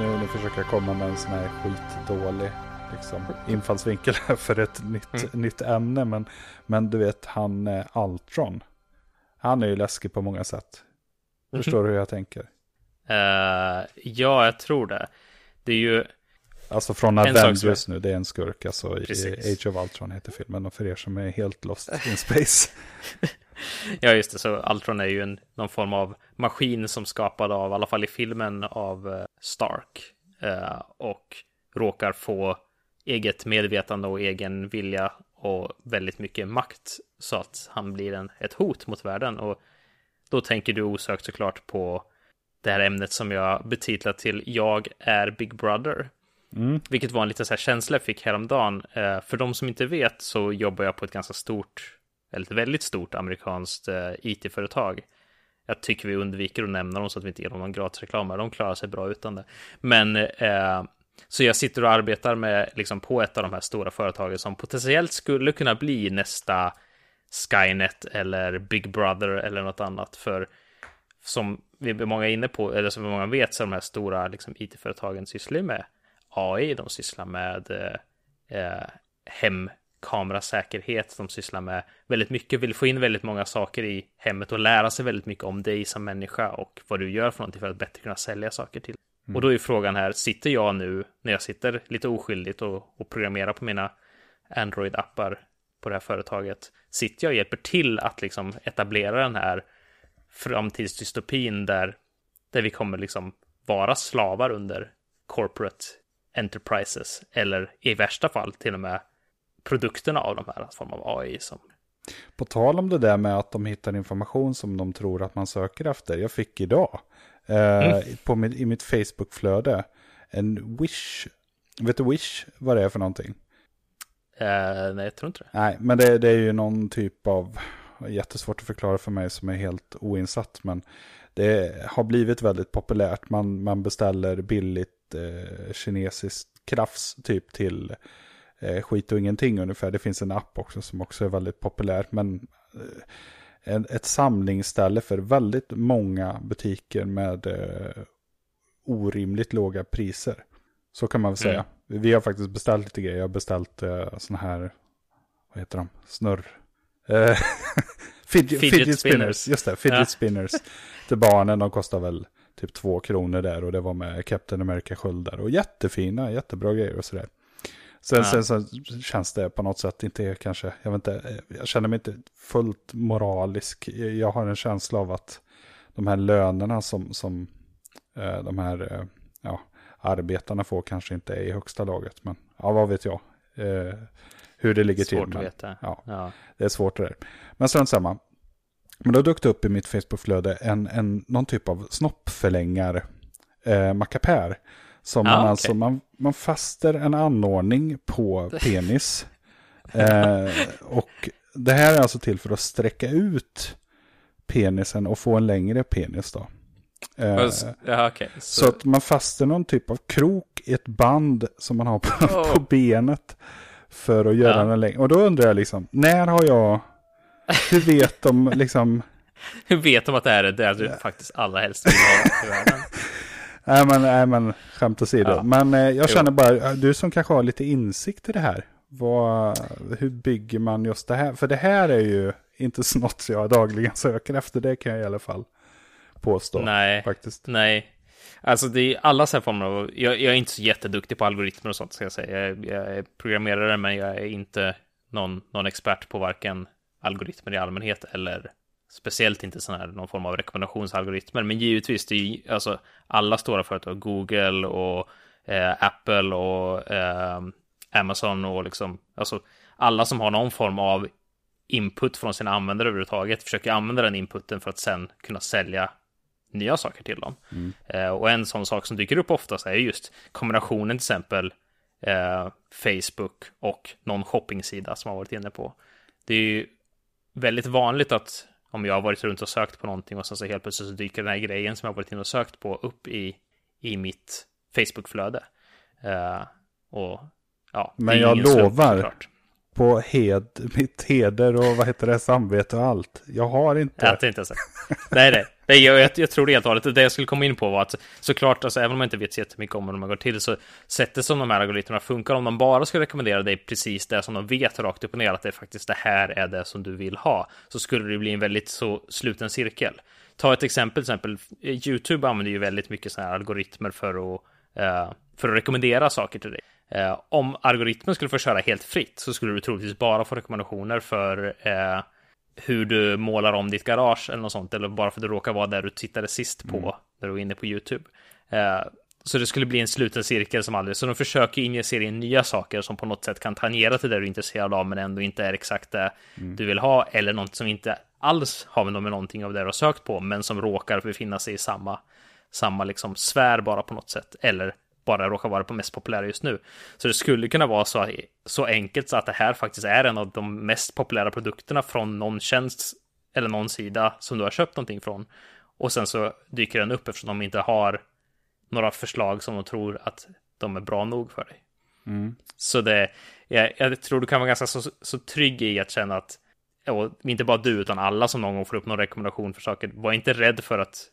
S2: nu, nu försöker jag komma med en sån här skitdålig liksom, infallsvinkel här för ett nytt, nytt ämne. Men, men du vet han eh, Altron. Han är ju läskig på många sätt. Förstår du hur jag tänker?
S1: Eh, ja, jag tror det. Det är ju,
S2: Alltså från Avengers nu, det är en skurk. Alltså i
S1: Precis.
S2: Age of Ultron heter filmen. Och för er som är helt lost in space.
S1: ja just det, så Ultron är ju en, någon form av maskin som skapad av, i alla fall i filmen, av eh, Stark. Eh, och råkar få eget medvetande och egen vilja och väldigt mycket makt så att han blir en, ett hot mot världen. Och då tänker du osökt såklart på det här ämnet som jag betitlat till Jag är Big Brother.
S2: Mm.
S1: Vilket var en liten så här känsla jag fick häromdagen. Eh, för de som inte vet så jobbar jag på ett ganska stort, eller ett väldigt stort amerikanskt eh, IT-företag. Jag tycker vi undviker att nämna dem så att vi inte ger dem någon gratisreklam. här. De klarar sig bra utan det. Men eh, så jag sitter och arbetar med liksom på ett av de här stora företagen som potentiellt skulle kunna bli nästa Skynet eller Big Brother eller något annat. För som vi är många är inne på, eller som många vet, så de här stora liksom, IT-företagen sysslar med AI, de sysslar med eh, eh hem hemkamerasäkerhet, de sysslar med väldigt mycket, vill få in väldigt många saker i hemmet och lära sig väldigt mycket om dig som människa och vad du gör för någonting för att bättre kunna sälja saker till. Och då är frågan här, sitter jag nu när jag sitter lite oskyldigt och, och programmerar på mina Android-appar på det här företaget, sitter jag och hjälper till att liksom etablera den här framtidsdystopin där, där vi kommer liksom vara slavar under corporate enterprises eller i värsta fall till och med produkterna av de här, form av AI som
S2: På tal om det där med att de hittar information som de tror att man söker efter. Jag fick idag eh, på min, i mitt Facebook-flöde en Wish. Vet du Wish vad det är för någonting?
S1: eh, nej, jag tror inte det.
S2: Nej, men det, det är ju någon typ av, jättesvårt att förklara för mig som är helt oinsatt, men det har blivit väldigt populärt. Man, man beställer billigt eh, kinesiskt krafs typ till eh, skit och ingenting ungefär. Det finns en app också som också är väldigt populär, men eh, ett samlingsställe för väldigt många butiker med eh, orimligt låga priser. Så kan man väl säga. Vi har faktiskt beställt lite grejer. Jag har beställt eh, såna här, vad heter de, snurr. Eh, fidget,
S1: Fidget
S2: fidget, spinners.
S1: spinners.
S2: just det, fidget
S1: Ja.
S2: spinners. Till barnen, de kostar väl typ två kronor där och det var med Captain America-sköldar. Och jättefina, jättebra grejer och sådär. Sen, sen så känns det på något sätt inte kanske, jag vet inte, jag känner mig inte fullt moralisk. Jag har en känsla av att de här lönerna som, som eh, de här eh, ja, arbetarna får kanske inte är i högsta laget. Men ja, vad vet jag. Eh, hur det ligger till.
S1: Svårt att veta.
S2: ja.
S1: Ja.
S2: det är svårt det där. Men strunt samma. Men då dök det upp i mitt Facebookflöde en, en, någon typ av snoppförlängar eh, mackapär. Som
S1: Ah,
S2: man
S1: okej.
S2: alltså, man, man fäster en anordning på penis. eh, och det här är alltså till för att sträcka ut penisen och få en längre penis då. Eh,
S1: Ja, okej.
S2: så att man fäster någon typ av krok i ett band som man har på,
S1: Oh.
S2: på benet. För att göra
S1: Ja.
S2: den längre. Och då undrar jag liksom, när har jag, hur vet de liksom,
S1: Hur vet de att det här är det du faktiskt allra helst vill ha i världen?
S2: Nej men, nej men skämt åsido.
S1: Ja.
S2: Men eh, jag känner bara, du som kanske har lite insikt i det här. vad, hur bygger man just det här? För det här är ju inte något jag dagligen söker efter. Det kan jag i alla fall påstå.
S1: Nej,
S2: faktiskt.
S1: nej. Alltså det är alla så här former av, jag, jag, är inte så jätteduktig på algoritmer och sånt ska jag säga. Jag, jag är programmerare men jag är inte någon, någon expert på varken algoritmer i allmänhet eller speciellt inte sån här någon form av rekommendationsalgoritmer. Men givetvis, det är ju alltså alla stora företag, Google och eh, Apple och eh, Amazon och liksom, alltså alla som har någon form av input från sina användare överhuvudtaget försöker använda den inputen för att sen kunna sälja nya saker till dem. Mm. Eh, och en sån sak som dyker upp oftast är just kombinationen till exempel eh, Facebook och någon shoppingsida som har varit inne på. Det är ju väldigt vanligt att om jag har varit runt och sökt på någonting och sen så helt plötsligt så dyker den här grejen som jag har varit inne och sökt på upp i, i mitt Facebook-flöde. Uh, och ja,
S2: Men jag lovar, slump, på hed, mitt heder och vad heter det, samvete och allt. Jag har inte.
S1: Jag inte så. nej, nej nej jag, jag, jag tror det helt och hållet. Det jag skulle komma in på var att såklart, alltså, även om man inte vet så jättemycket om hur de går till, så sättet som de här algoritmerna funkar, om de bara skulle rekommendera dig precis det som de vet rakt upp och ner, att det faktiskt det här är det som du vill ha, så skulle det bli en väldigt så sluten cirkel. Ta ett exempel, till exempel, YouTube använder ju väldigt mycket sådana här algoritmer för att, eh, för att rekommendera saker till dig. Eh, om algoritmen skulle få köra helt fritt så skulle du troligtvis bara få rekommendationer för eh, hur du målar om ditt garage eller något sånt, eller bara för att det råkar vara där du tittade sist på mm. när du var inne på YouTube. Eh, så det skulle bli en sluten cirkel som aldrig, så de försöker injicera in nya saker som på något sätt kan tangera till det du är intresserad av, men ändå inte är exakt det mm. du vill ha, eller något som inte alls har med någonting av det du har sökt på, men som råkar befinna sig i samma, samma liksom sfär bara på något sätt, eller bara råkar vara på mest populära just nu. Så det skulle kunna vara så, så enkelt så att det här faktiskt är en av de mest populära produkterna från någon tjänst eller någon sida som du har köpt någonting från. Och sen så dyker den upp eftersom de inte har några förslag som de tror att de är bra nog för dig. Mm. Så det, jag, jag, tror du kan vara ganska så, så trygg i att känna att, och inte bara du utan alla som någon gång får upp någon rekommendation för saker, var inte rädd för att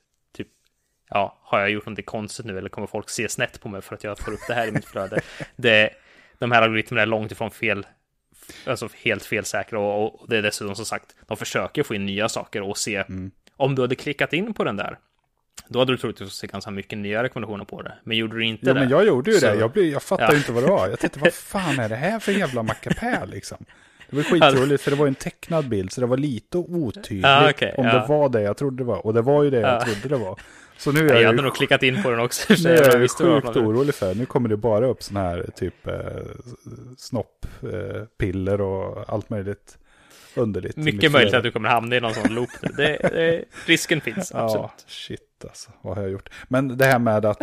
S1: ja, har jag gjort någonting konstigt nu eller kommer folk se snett på mig för att jag får upp det här i mitt flöde? Det, de här algoritmerna är långt ifrån fel, alltså helt felsäkra och, och det är dessutom som sagt, de försöker få in nya saker och se mm. om du hade klickat in på den där. Då hade du troligtvis sett ganska mycket nya rekommendationer på det. Men gjorde du inte
S2: ja,
S1: det?
S2: men jag gjorde ju så... det. Jag, blev, jag fattade ja. inte vad det var. Jag tänkte, vad fan är det här för jävla mackapä liksom? Det var skitroligt för det var en tecknad bild så det var lite otydligt ah, okay, om ja. det var det jag trodde det var. Och det var ju det jag trodde det var.
S1: Så nu är jag, jag hade nog klickat in på den också.
S2: nu är jag, jag sjukt orolig för. Nu kommer det bara upp sådana här typ eh, snopppiller eh, och allt möjligt underligt.
S1: Mycket möjligt att du kommer hamna i någon sån loop. Det, det, risken finns, absolut. Ja,
S2: shit alltså. Vad har jag gjort? Men det här med att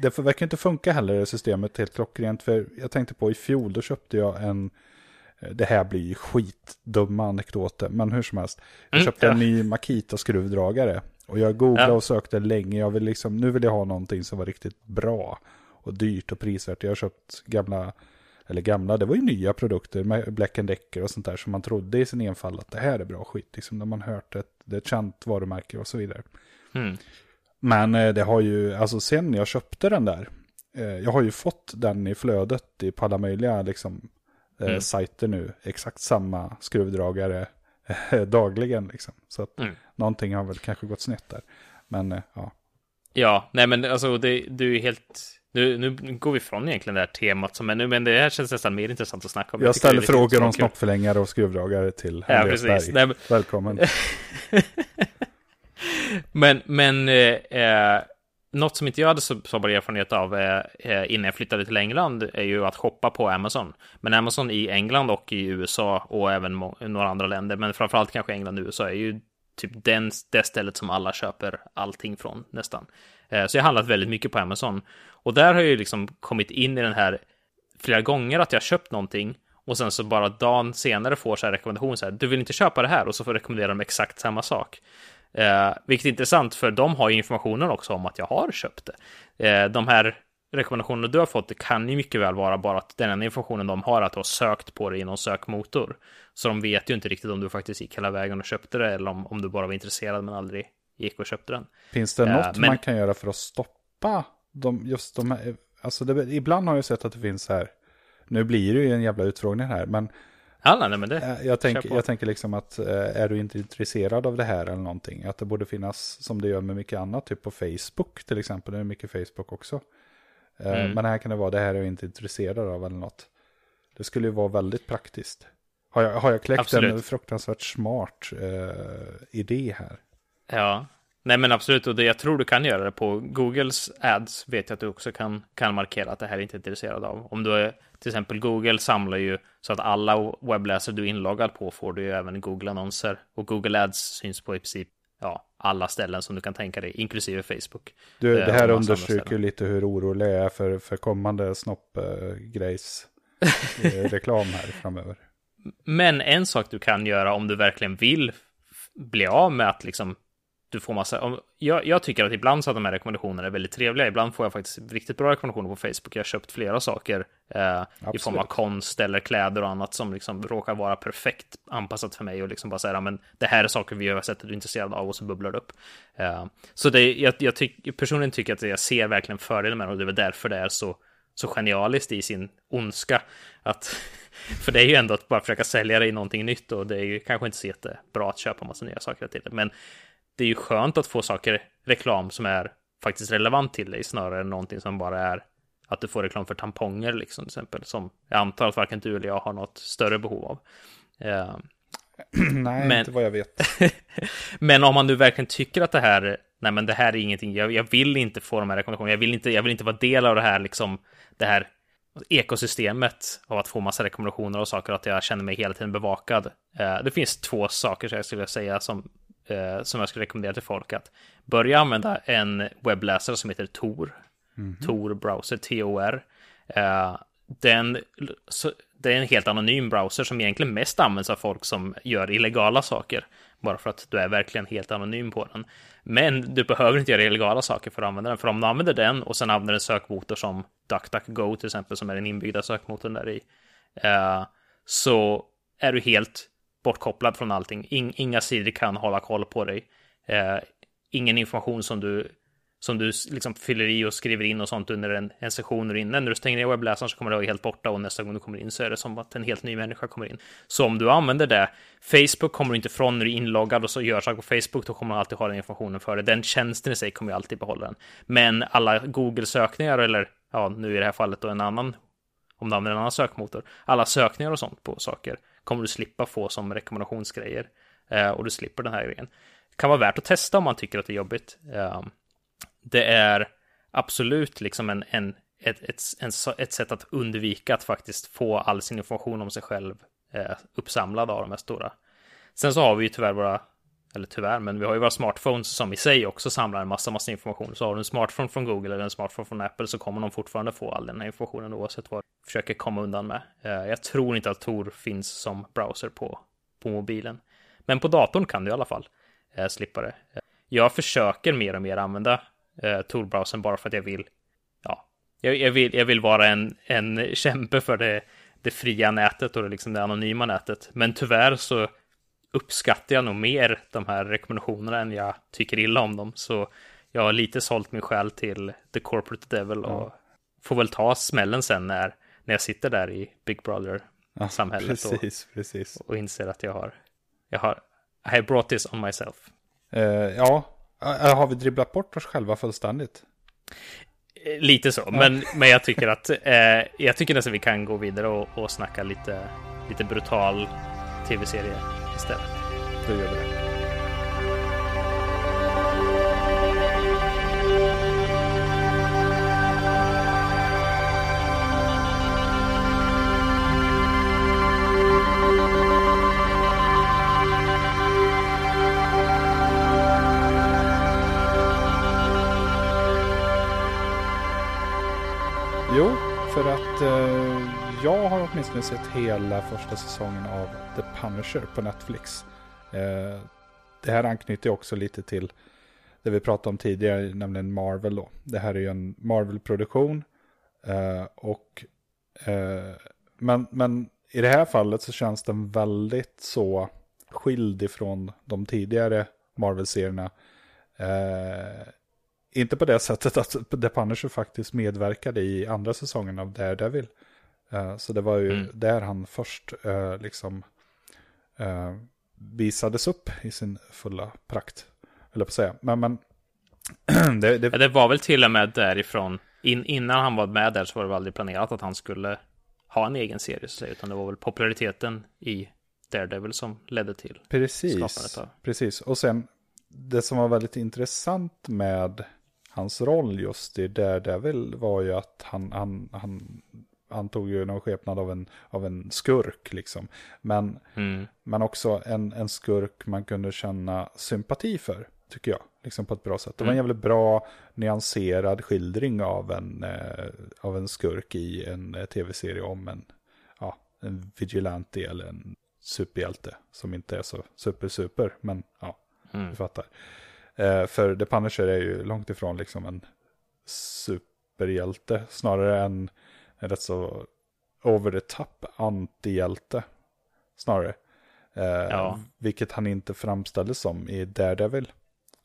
S2: det verkar inte funka heller, systemet helt klockrent. För jag tänkte på i fjol, då köpte jag en det här blir ju skitdumma anekdoter, men hur som helst. Jag mm, köpte ja. en ny Makita-skruvdragare. Och jag googlade och sökte länge. Jag vill liksom, nu vill jag ha någonting som var riktigt bra. Och dyrt och prisvärt. Jag har köpt gamla, eller gamla, det var ju nya produkter med Black Decker och sånt där. Som man trodde i sin enfall att det här är bra skit. Liksom när man hört ett, det är ett känt varumärke och så vidare. Mm. Men eh, det har ju, alltså sen jag köpte den där. Eh, jag har ju fått den i flödet i på alla möjliga liksom, eh, mm. sajter nu. Exakt samma skruvdragare dagligen. Liksom. Så att mm. någonting har väl kanske gått snett där. Men eh, ja.
S1: Ja, nej men alltså det, du är helt... Nu, nu går vi ifrån egentligen det här temat, som, men, men det här känns nästan mer intressant att snacka om.
S2: Jag, jag ställer frågor om snoppförlängare och skruvdragare till ja, Andreas Berg. Nej, men... Välkommen.
S1: men, men eh, något som inte jag hade så, så bra erfarenhet av eh, eh, innan jag flyttade till England är ju att shoppa på Amazon. Men Amazon i England och i USA och även några andra länder, men framförallt kanske England och USA är ju typ den, det stället som alla köper allting från nästan. Eh, så jag har handlat väldigt mycket på Amazon och där har jag ju liksom kommit in i den här flera gånger att jag köpt någonting och sen så bara dagen senare får så här rekommendation så här, du vill inte köpa det här och så får rekommendera dem exakt samma sak. Eh, vilket är intressant för de har ju informationen också om att jag har köpt det. Eh, de här rekommendationerna du har fått, det kan ju mycket väl vara bara att den informationen de har att du har sökt på det i någon sökmotor. Så de vet ju inte riktigt om du faktiskt gick hela vägen och köpte det eller om, om du bara var intresserad men aldrig gick och köpte den.
S2: Finns det något uh, men... man kan göra för att stoppa de, just de här, alltså det, ibland har jag sett att det finns så här Nu blir det ju en jävla utfrågning här, men
S1: Ja, nej, men det,
S2: Eh, Jag, tänk, jag tänker liksom att eh, är du inte intresserad av det här eller någonting, att det borde finnas som det gör med mycket annat, typ på Facebook till exempel, det är mycket Facebook också. Eh,
S1: Mm.
S2: Men här kan det vara, det här är jag inte intresserad av eller något. Det skulle ju vara väldigt praktiskt. Har jag, har jag kläckt
S1: Absolut.
S2: en fruktansvärt smart eh, idé här?
S1: Ja, nej men absolut, och det, jag tror du kan göra det på Googles ads. Vet jag att du också kan, kan markera att det här är inte intresserad av. Om du är, till exempel Google samlar ju så att alla webbläsare du är inloggad på får du ju även Google-annonser. Och Google ads syns på i princip ja, alla ställen som du kan tänka dig, inklusive Facebook.
S2: Du,
S1: Eh,
S2: det här understryker lite hur orolig jag är för, för kommande snoppgrejs eh, reklam här framöver.
S1: Men en sak du kan göra om du verkligen vill bli av med att liksom du får massa, jag, jag tycker att ibland så att de här rekommendationerna är väldigt trevliga. Ibland får jag faktiskt riktigt bra rekommendationer på Facebook. Jag har köpt flera saker eh, i form av konst eller kläder och annat som liksom råkar vara perfekt anpassat för mig och liksom bara säga, ja, men det här är saker vi har sett att du är intresserad av och så bubblar det upp. Eh, så det, jag, jag tyck, personligen tycker att jag ser verkligen fördelen med det och det är väl därför det är så, så genialiskt i sin ondska. Att, för det är ju ändå att bara försöka sälja dig någonting nytt och det är ju kanske inte så jättebra att köpa massa nya saker till det. Men det är ju skönt att få saker, reklam som är faktiskt relevant till dig snarare än någonting som bara är att du får reklam för tamponger liksom till exempel. Som jag antar att varken du eller jag har något större behov av. Eh,
S2: Nej,
S1: Men-
S2: inte vad jag vet.
S1: men om man nu verkligen tycker att det här, nej men det här är ingenting, jag, jag vill inte få de här rekommendationerna, jag vill inte, jag vill inte vara del av det här liksom, det här ekosystemet av att få massa rekommendationer och saker, att jag känner mig hela tiden bevakad. Eh, det finns två saker som jag skulle säga som, eh, som jag skulle rekommendera till folk att börja använda en webbläsare som heter Tor. Tor browser, TOR. Eh, den, så, det är en helt anonym browser som egentligen mest används av folk som gör illegala saker. Bara för att du är verkligen helt anonym på den. Men du behöver inte göra illegala saker för att använda den. För om du använder den och sen använder en sökmotor som DuckDuckGo till exempel, som är den inbyggda sökmotorn där i, eh, så är du helt bortkopplad från allting. In, inga sidor kan hålla koll på dig. Eh, ingen information som du som du liksom fyller i och skriver in och sånt under en, en session du är inne. När du stänger ner webbläsaren så kommer det vara helt borta och nästa gång du kommer in så är det som att en helt ny människa kommer in. Så om du använder det, Facebook kommer du inte ifrån när du är inloggad och så gör saker på Facebook, då kommer du alltid ha den informationen för dig. Den tjänsten i sig kommer ju alltid behålla den. Men alla Google-sökningar eller, ja, nu i det här fallet då en annan, om du använder en annan sökmotor, alla sökningar och sånt på saker kommer du slippa få som rekommendationsgrejer. Eh, och du slipper den här grejen. Det kan vara värt att testa om man tycker att det är jobbigt. Eh, det är absolut liksom en, en, ett, ett, en, ett sätt att undvika att faktiskt få all sin information om sig själv eh, uppsamlad av de här stora. Sen så har vi ju tyvärr våra, eller tyvärr, men vi har ju våra smartphones som i sig också samlar en massa, massa information. Så har du en smartphone från Google eller en smartphone från Apple så kommer de fortfarande få all den här informationen oavsett vad du försöker komma undan med. Eh, jag tror inte att Tor finns som browser på, på mobilen. Men på datorn kan du i alla fall eh, slippa det. Eh, jag försöker mer och mer använda Tor-browsern bara för att jag vill, ja, jag, jag, vill, jag vill vara en, en kämpe för det, det fria nätet och det, liksom det anonyma nätet. Men tyvärr så uppskattar jag nog mer de här rekommendationerna än jag tycker illa om dem. Så jag har lite sålt min själ till The Corporate Devil och får väl ta smällen sen när, när jag sitter där i Big Brother-samhället och,
S2: Precis, precis.
S1: och inser att jag har, jag har, I have brought this on myself.
S2: Eh, ja, Eh, har vi dribblat bort oss själva fullständigt?
S1: Eh, Lite så, men, men jag tycker att eh, jag tycker nästan vi kan gå vidare och, och snacka lite, lite brutal tv-serie istället.
S2: Då gör vi det. Jo, för att eh, jag har åtminstone sett hela första säsongen av The Punisher på Netflix. Eh, det här anknyter också lite till det vi pratade om tidigare, nämligen Marvel då. Det här är ju en Marvel-produktion. Eh, och, eh, men, men i det här fallet så känns den väldigt så skild ifrån de tidigare Marvel-serierna. Eh, inte på det sättet att The Punisher faktiskt medverkade i andra säsongen av Daredevil. Eh, så det var ju
S1: Mm.
S2: där han först eh, liksom eh, visades upp i sin fulla prakt. Eller på att säga. Men, men det, det,
S1: Ja, det var väl till och med därifrån, in, innan han var med där så var det väl aldrig planerat att han skulle ha en egen serie, så utan det var väl populariteten i Daredevil som ledde till
S2: Precis,
S1: skapandet av.
S2: precis. Och sen det som var väldigt intressant med hans roll just i Daredevil var ju att han, han, han, han tog ju någon skepnad av en, av en skurk liksom. Men,
S1: Mm.
S2: men också en, en skurk man kunde känna sympati för, tycker jag. Liksom på ett bra sätt. Det var en
S1: Mm.
S2: jävligt bra nyanserad skildring av en, eh, av en skurk i en eh, tv-serie om en, ja, en vigilante eller en superhjälte som inte är så super-super, men ja,
S1: Mm.
S2: du fattar. Eh, för The Punisher är ju långt ifrån liksom en superhjälte, snarare en, en rätt så over the top antihjälte, snarare. Eh,
S1: Ja.
S2: Vilket han inte framställdes som i Daredevil.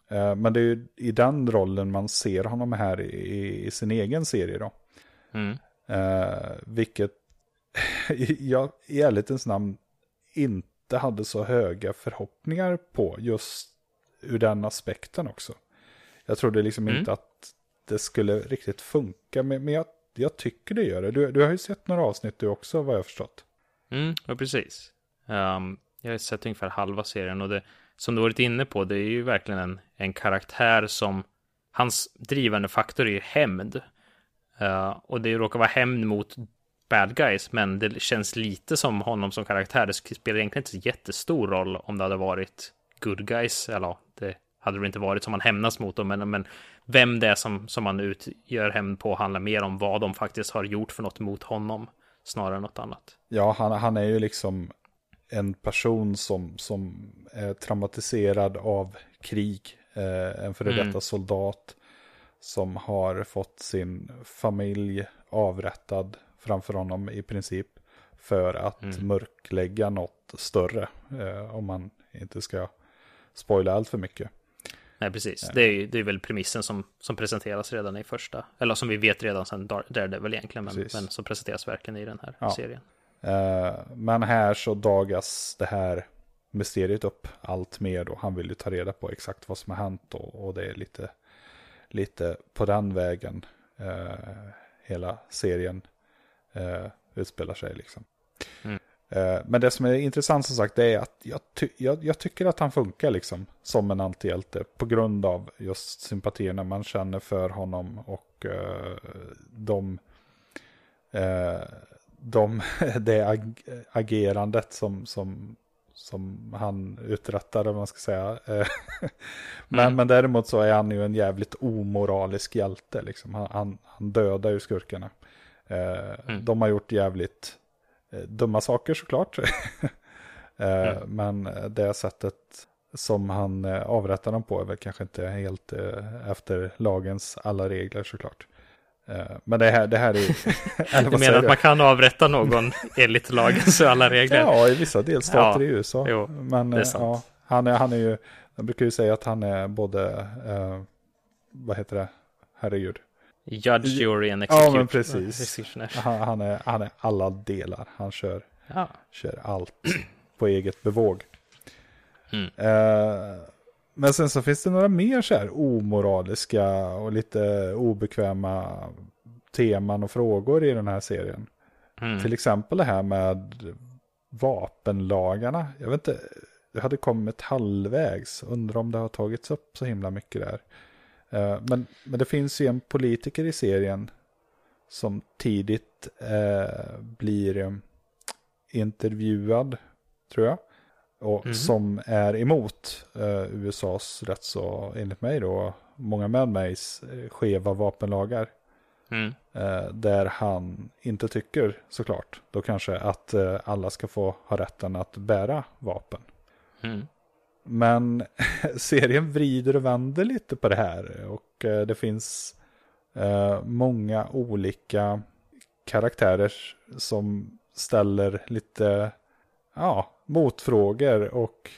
S2: Eh, men det är ju i den rollen man ser honom här i, i sin egen serie då.
S1: Mm.
S2: Eh, vilket jag i ärlighetens namn inte hade så höga förhoppningar på just ur den aspekten också. Jag trodde liksom
S1: Mm.
S2: inte att det skulle riktigt funka, men, men jag, jag tycker det gör det. Du, du har ju sett några avsnitt du också, vad jag har förstått.
S1: Mm, ja, precis. Um, jag har sett ungefär halva serien och det som du varit inne på, det är ju verkligen en, en karaktär som hans drivande faktor är ju hämnd. Uh, och det råkar vara hämnd mot bad guys, men det känns lite som honom som karaktär. Det spelar egentligen inte så jättestor roll om det hade varit good guys, eller ja, det hade det inte varit som man hämnas mot dem, men, men vem det är som, som man utgör hämnd på handlar mer om vad de faktiskt har gjort för något mot honom, snarare än något annat.
S2: Ja, han, han är ju liksom en person som, som är traumatiserad av krig. Eh, en före
S1: Mm.
S2: detta soldat som har fått sin familj avrättad framför honom i princip. För att
S1: Mm.
S2: mörklägga något större. Eh, om man inte ska spoila allt för mycket.
S1: Nej, precis. Det är ju det är väl premissen som, som presenteras redan i första, eller som vi vet redan sedan Dar- Daredevil egentligen, men,
S2: Precis.
S1: men som presenteras verkligen i den här
S2: Ja.
S1: serien.
S2: Eh, men här så dagas det här mysteriet upp allt mer då. Han vill ju ta reda på exakt vad som har hänt och, och det är lite, lite på den vägen eh, hela serien eh, utspelar sig liksom.
S1: Mm.
S2: Eh, men det som är intressant som sagt det är att jag, ty jag, jag tycker att han funkar liksom som en antihjälte på grund av just sympatierna man känner för honom och eh, de eh, de, det ag agerandet som, som, som han uträttar, om man ska säga. Men,
S1: Mm.
S2: men däremot så är han ju en jävligt omoralisk hjälte. Liksom. Han, han, han dödar ju skurkarna. Eh,
S1: Mm.
S2: De har gjort jävligt dumma saker såklart. eh,
S1: Mm.
S2: Men det sättet som han eh, avrättar dem på är väl kanske inte helt eh, efter lagens alla regler såklart. Eh, Men det här, det här är...
S1: Du menar att man kan avrätta någon enligt lagens alla regler?
S2: Ja, i vissa delstater
S1: Ja,
S2: i USA.
S1: jo,
S2: Men
S1: det är
S2: eh,
S1: sant.
S2: ja, han, är, han är ju, jag brukar ju säga att han är både, eh, vad heter det, herregud.
S1: Judge, jury and
S2: Ja,
S1: execute.
S2: men precis. Han, han, är, han är alla delar, han kör,
S1: Ja.
S2: kör allt på eget bevåg.
S1: Mm.
S2: Eh, men sen så finns det några mer så här omoraliska och lite obekväma teman och frågor i den här serien.
S1: Mm.
S2: Till exempel det här med vapenlagarna. Jag vet inte, det hade kommit halvvägs. Undrar om det har tagits upp så himla mycket där. Eh, Men, men det finns ju en politiker i serien som tidigt eh, blir eh, intervjuad, tror jag. Och
S1: Mhm.
S2: som är emot eh, USAs rätt så, enligt mig då, många med mig, eh, skeva vapenlagar.
S1: Mm.
S2: Eh, där han inte tycker såklart då kanske att alla ska få ha rätten att bära vapen.
S1: Mm.
S2: Men serien vrider och vänder lite på det här och eh, det finns eh, många olika karaktärer som ställer lite ja, motfrågor och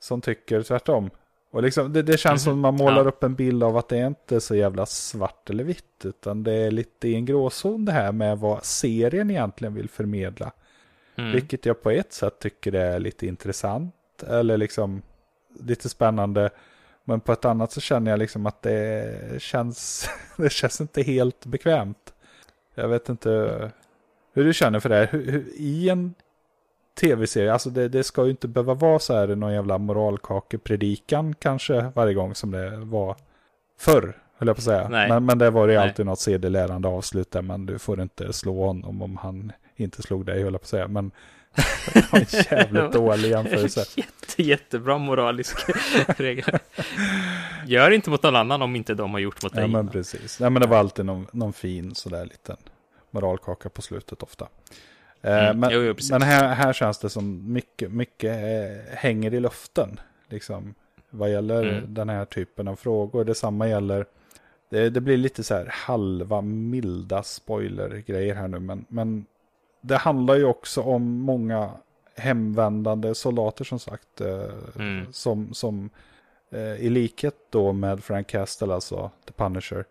S2: som tycker tvärtom. Och liksom, det, det känns som man målar
S1: Ja.
S2: upp en bild av att det är inte så jävla svart eller vitt. Utan det är lite i en gråzon det här med vad serien egentligen vill förmedla.
S1: Mm.
S2: Vilket jag på ett sätt tycker är lite intressant. Eller liksom lite spännande. Men på ett annat så känner jag liksom att det känns, det känns inte helt bekvämt. Jag vet inte hur du känner för det. Hur, hur, I en tv-serie, alltså det, det ska ju inte behöva vara så här någon jävla moralkakepredikan kanske varje gång som det var förr. Höll jag på att säga.
S1: Nej.
S2: Men, men det var ju
S1: Nej.
S2: alltid något sedelärande avslut där, men du får inte slå honom om han inte slog dig, höll jag på att säga. Men det var en jävligt dålig jämförelse.
S1: Jätte, jättebra moralisk regel. Gör inte mot någon annan om inte de har gjort mot dig.
S2: Ja, men precis. Nej, men det var alltid någon, någon fin sådär liten moralkaka på slutet ofta. Eh,
S1: Mm,
S2: Men,
S1: jo, jo,
S2: men här, här känns det som mycket, mycket eh, hänger i luften. Liksom, vad gäller
S1: Mm.
S2: den här typen av frågor. Detsamma gäller, det, det blir lite så här halva milda spoiler-grejer här nu. Men, men det handlar ju också om många hemvändande soldater som sagt. eh,
S1: Mm.
S2: Som, som eh, i likhet då med Frank Castle, alltså The Punisher,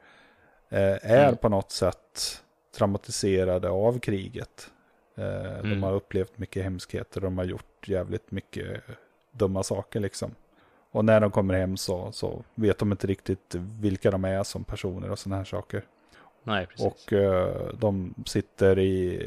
S2: eh, är
S1: Mm.
S2: på något sätt traumatiserade av kriget. De
S1: Mm.
S2: har upplevt mycket hemskheter, de har gjort jävligt mycket dumma saker liksom. Och när de kommer hem så, så vet de inte riktigt vilka de är som personer och sådana här saker.
S1: Nej, precis.
S2: Och eh, de sitter i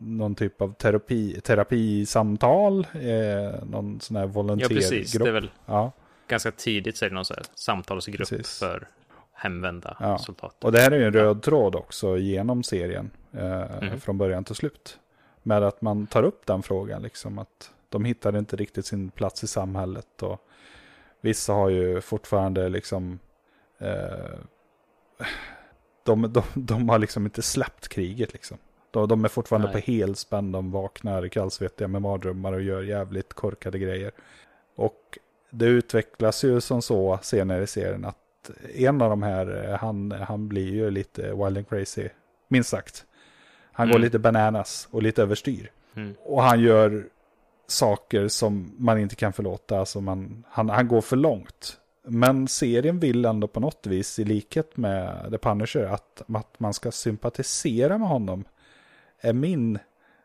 S2: någon typ av terapi, terapisamtal, eh, någon sån här
S1: ja,
S2: volontärgrupp.
S1: precis. Det är väl
S2: Ja,
S1: ganska tidigt så är det någon så här samtalsgrupp
S2: Precis.
S1: för hemvända
S2: Ja.
S1: soldater.
S2: och det här är ju en röd tråd också genom serien eh,
S1: Mhm.
S2: från början till slut. Med att man tar upp den frågan, liksom att de hittar inte riktigt sin plats i samhället. Och vissa har ju fortfarande liksom, eh, de, de, de har liksom inte släppt kriget liksom. De, de är fortfarande
S1: Nej.
S2: på helspänn, de vaknar kallsvettiga med mardrömmar och gör jävligt korkade grejer. Och det utvecklas ju som så senare i serien att en av de här, han, han blir ju lite wild and crazy, minst sagt. Han går
S1: Mm.
S2: lite bananas och lite överstyr.
S1: Mm.
S2: Och han gör saker som man inte kan förlåta, alltså man, han, han går för långt. Men serien vill ändå på något vis, i likhet med The Punisher, att, att man ska sympatisera med honom. Är min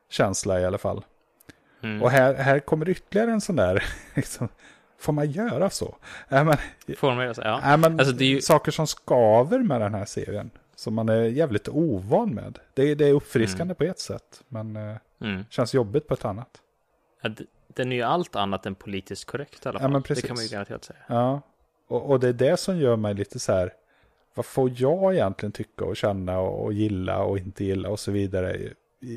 S2: känsla i alla fall.
S1: Mm.
S2: Och här, här kommer ytterligare en sån där, liksom, får man göra så? Äh, men,
S1: Får man göra så? Ja.
S2: äh, men
S1: Alltså, det är ju-
S2: saker som skaver med den här serien. Som man är jävligt ovan med. Det, är- det är uppfriskande på ett sätt, men eh,
S1: Mm.
S2: känns jobbigt på ett annat.
S1: Ja, den är ju allt annat än politiskt korrekt i alla
S2: Ja,
S1: fall.
S2: men
S1: det
S2: precis.
S1: kan man ju garanterat säga.
S2: Ja, och, och det är det som gör mig lite så här, vad får jag egentligen tycka och känna och, och gilla och inte gilla och så vidare. I-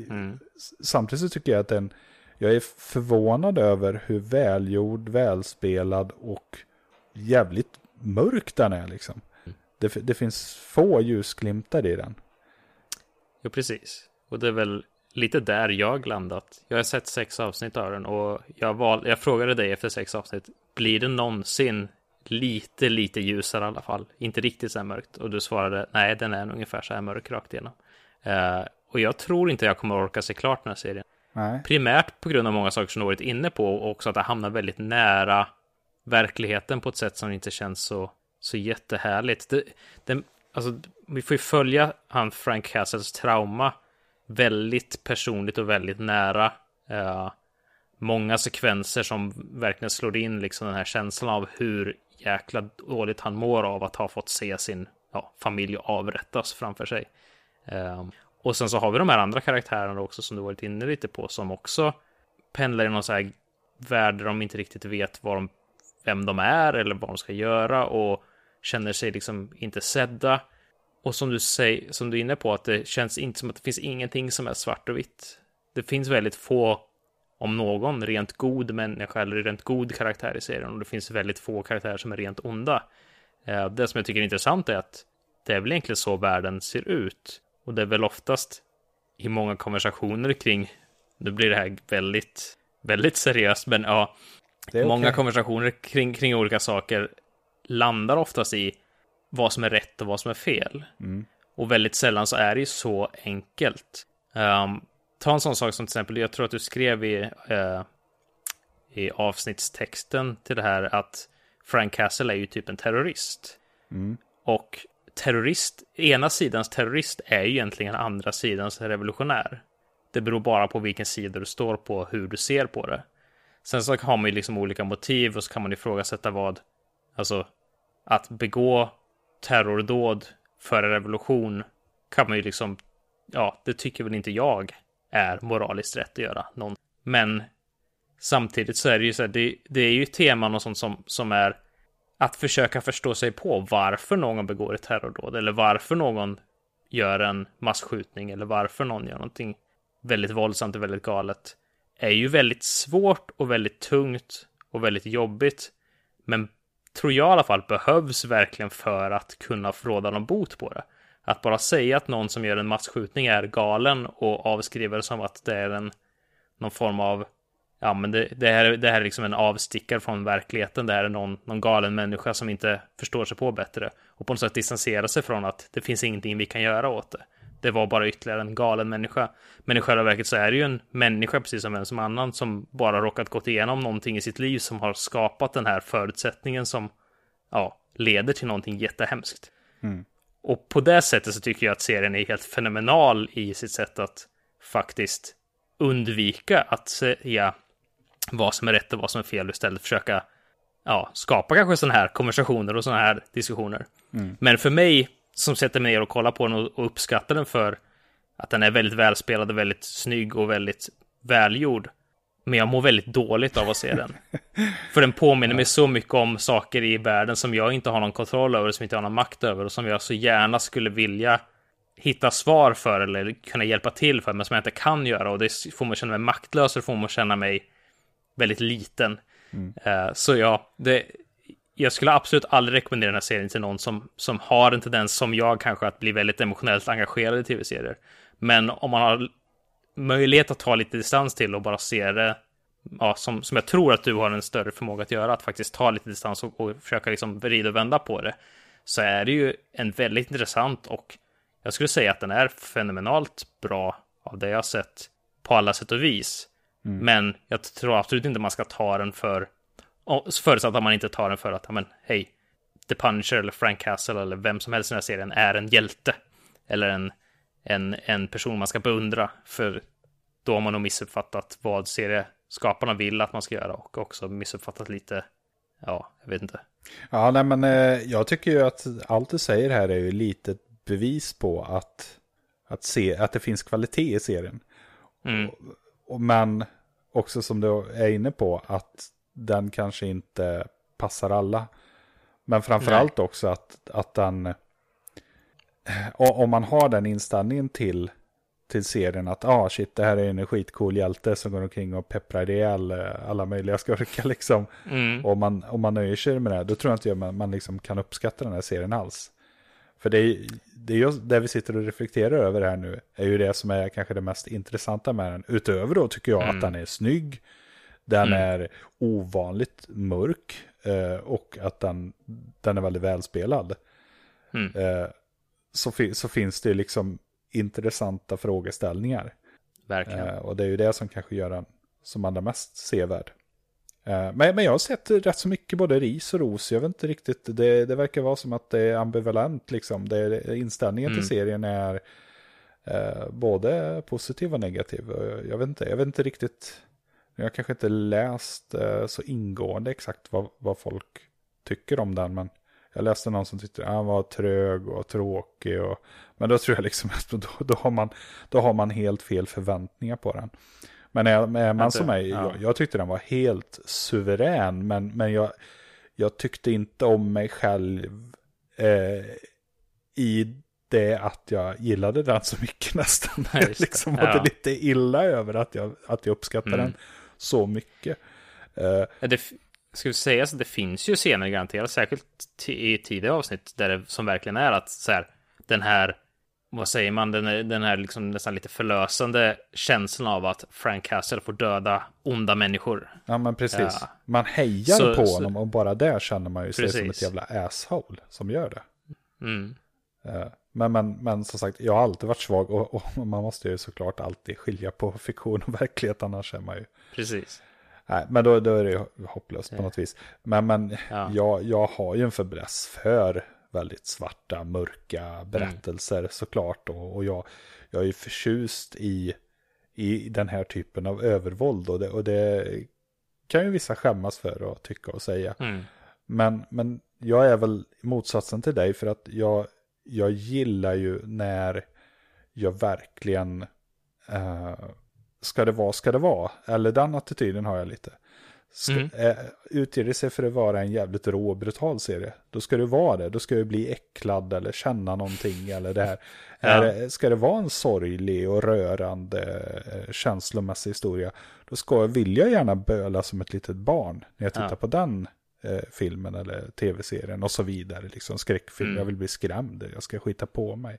S1: Mm.
S2: Samtidigt så tycker jag att den, jag är förvånad över hur välgjord, välspelad och jävligt mörk den är liksom.
S1: Mm.
S2: Det, det finns få ljusglimtar i den.
S1: Jo, precis. Och det är väl lite där jag landat. Jag har sett sex avsnitt av den och jag, val, jag frågade dig efter sex avsnitt. Blir det någonsin lite, lite ljusare i alla fall? Inte riktigt så här mörkt. Och du svarade nej, den är ungefär så här mörk rakt igenom. Eh, och jag tror inte jag kommer orka se klart den här serien.
S2: Nej.
S1: Primärt på grund av många saker som du varit inne på och också att det hamnar väldigt nära verkligheten på ett sätt som inte känns så, så jättehärligt. Det, det, alltså, vi får ju följa han Frank Castles trauma väldigt personligt och väldigt nära. Eh, många sekvenser som verkligen slår in liksom den här känslan av hur jäkla dåligt han mår av att ha fått se sin ja, familj avrättas framför sig. Um, och sen så har vi de här andra karaktärerna också som du varit inne lite på som också pendlar i någon så här värld där de inte riktigt vet vad de, vem de är eller vad de ska göra och känner sig liksom inte sedda. Och som du säger, som du är inne på, att det känns inte som att det finns ingenting som är svart och vitt. Det finns väldigt få, om någon, rent god människa eller rent god karaktär i serien och det finns väldigt få karaktärer som är rent onda. Eh, Det som jag tycker är intressant är att det är väl egentligen så världen ser ut. Och det är väl oftast i många konversationer kring, nu blir det här väldigt, väldigt seriöst, men ja,
S2: är
S1: många konversationer kring, kring olika saker landar oftast i vad som är rätt och vad som är fel.
S2: Mm.
S1: Och väldigt sällan så är det ju så enkelt. Ehm, ta en sån sak som till exempel, jag tror att du skrev i, eh, i avsnittstexten till det här att Frank Castle är ju typ en terrorist.
S2: Mm.
S1: Och terrorist, ena sidans terrorist är ju egentligen andra sidans revolutionär. Det beror bara på vilken sida du står på, hur du ser på det. Sen så har man ju liksom olika motiv och så kan man ifrågasätta vad, alltså att begå terrordåd för en revolution kan man ju liksom, ja, det tycker väl inte jag är moraliskt rätt att göra. Någon. Men samtidigt så är det ju så här, det, det är ju teman och sånt som, som är att försöka förstå sig på varför någon begår ett terrordåd eller varför någon gör en massskjutning eller varför någon gör någonting väldigt våldsamt och väldigt galet är ju väldigt svårt och väldigt tungt och väldigt jobbigt. Men tror jag i alla fall behövs verkligen för att kunna råda någon bot på det. Att bara säga att någon som gör en massskjutning är galen och avskriva det som att det är en någon form av ja, men det, det, här, det här är liksom en avstickare från verkligheten. Det här är någon, någon galen människa som inte förstår sig på bättre och på något sätt distansera sig från att det finns ingenting vi kan göra åt det. Det var bara ytterligare en galen människa. Men i själva verket så är det ju en människa, precis som vem som annan, som bara råkat gått igenom någonting i sitt liv som har skapat den här förutsättningen som ja, leder till någonting jättehemskt.
S2: Mm.
S1: Och på det sättet så tycker jag att serien är helt fenomenal i sitt sätt att faktiskt undvika att säga vad som är rätt och vad som är fel och istället försöka ja, skapa kanske sådana här konversationer och sådana här diskussioner.
S2: Mm.
S1: Men för mig som sätter mig ner och kollar på den och uppskattar den för att den är väldigt välspelad och väldigt snygg och väldigt välgjord. Men jag mår väldigt dåligt av att se den. För den påminner ja. mig så mycket om saker i världen som jag inte har någon kontroll över, som inte har någon makt över och som jag så gärna skulle vilja hitta svar för eller kunna hjälpa till för, men som jag inte kan göra. Och det får man känna mig maktlös och det får man känna mig väldigt liten. Mm. Uh, så ja, det, jag skulle absolut aldrig rekommendera den här serien till någon som, som har en tendens som jag kanske att bli väldigt emotionellt engagerad i tv-serier. Men om man har möjlighet att ta lite distans till och bara se det, ja, som, som jag tror att du har en större förmåga att göra, att faktiskt ta lite distans och, och försöka liksom vrida och vända på det, så är det ju en väldigt intressant och jag skulle säga att den är fenomenalt bra av det jag har sett på alla sätt och vis. Mm. Men jag tror absolut inte man ska ta den för Förutsatt att man inte tar den för att, men hej, The Punisher eller Frank Castle eller vem som helst i den här serien är en hjälte. Eller en, en, en person man ska beundra. För då har man nog missuppfattat vad serieskaparna vill att man ska göra och också missuppfattat lite, ja, jag vet inte.
S2: Ja, nej men eh, jag tycker ju att allt du säger här är ju lite bevis på att, att, se, att det finns kvalitet i serien.
S1: Mm.
S2: Och, och, men också som du är inne på att den kanske inte passar alla. Men framförallt också att, att den, om man har den inställningen till, till serien att ah shit det här är en skitcool hjälte som går omkring och pepprar ihjäl eh, alla möjliga skurkar liksom.
S1: Mm.
S2: Och man, om man nöjer sig med det, då tror jag inte man, man liksom kan uppskatta den här serien alls. För det är, det är just det vi sitter och reflekterar över här nu, är ju det som är kanske det mest intressanta med den. Utöver då tycker jag mm. att den är snygg, den mm. är ovanligt mörk eh, och att den, den är väldigt välspelad.
S1: Mm.
S2: Så, så finns det liksom intressanta frågeställningar.
S1: Verkligen.
S2: Eh, och det är ju det som kanske gör den som allra mest sevärd. Eh, men, men jag har sett rätt så mycket både ris och ros. Jag vet inte riktigt, det, det verkar vara som att det är ambivalent liksom. Det, inställningen mm. till serien är eh, både positiv och negativ. Jag vet inte, jag vet inte riktigt jag har kanske inte läst eh, så ingående exakt vad, vad folk tycker om den. Men jag läste någon som tyckte att han var trög och tråkig. Och, men då tror jag liksom att då, då, har man, då har man helt fel förväntningar på den. Men är, är man som mig, ja. jag, jag, tyckte den var helt suverän. Men, men jag, jag tyckte inte om mig själv eh, i det att jag gillade den så mycket nästan. Ja, jag liksom mådde ja. lite illa över att jag, att jag uppskattar mm. den så mycket. Uh,
S1: det, ska vi säga så det finns ju scener garanterat, särskilt i tidigare avsnitt, där det som verkligen är att så här, den här, vad säger man, den, den här liksom nästan lite förlösande känslan av att Frank Castle får döda onda människor.
S2: Ja, men precis. Ja. Man hejar så, på så, honom och bara där känner man ju sig som ett jävla asshole som gör det.
S1: Mm.
S2: Uh, men, men, men som sagt, jag har alltid varit svag och, och, man måste ju såklart alltid skilja på fiktion och verklighet, annars är man ju...
S1: Precis.
S2: Nej, men då, då är det ju hopplöst på något vis. Men, men
S1: Ja.
S2: jag, jag har ju en fäbless för väldigt svarta, mörka
S1: Mm.
S2: berättelser såklart. Och, och jag, jag är ju förtjust i, i den här typen av övervåld. Och det, och det kan ju vissa skämmas för att tycka och säga.
S1: Mm.
S2: Men, men jag är väl motsatsen till dig för att jag, jag gillar ju när jag verkligen eh, ska det vara, ska det vara. Eller den attityden har jag lite. Ska,
S1: Mm.
S2: eh, utger det sig för att vara en jävligt rå och brutal serie, då ska det vara det. Då ska jag bli äcklad eller känna någonting eller det här.
S1: Ja.
S2: Är ska det vara en sorglig och rörande eh, känslomässig historia, då ska, vill jag gärna böla som ett litet barn när jag tittar
S1: Ja.
S2: på den eh, filmen eller tv-serien och så vidare. Liksom skräckfilm,
S1: Mm.
S2: jag vill bli skrämd, jag ska skita på mig.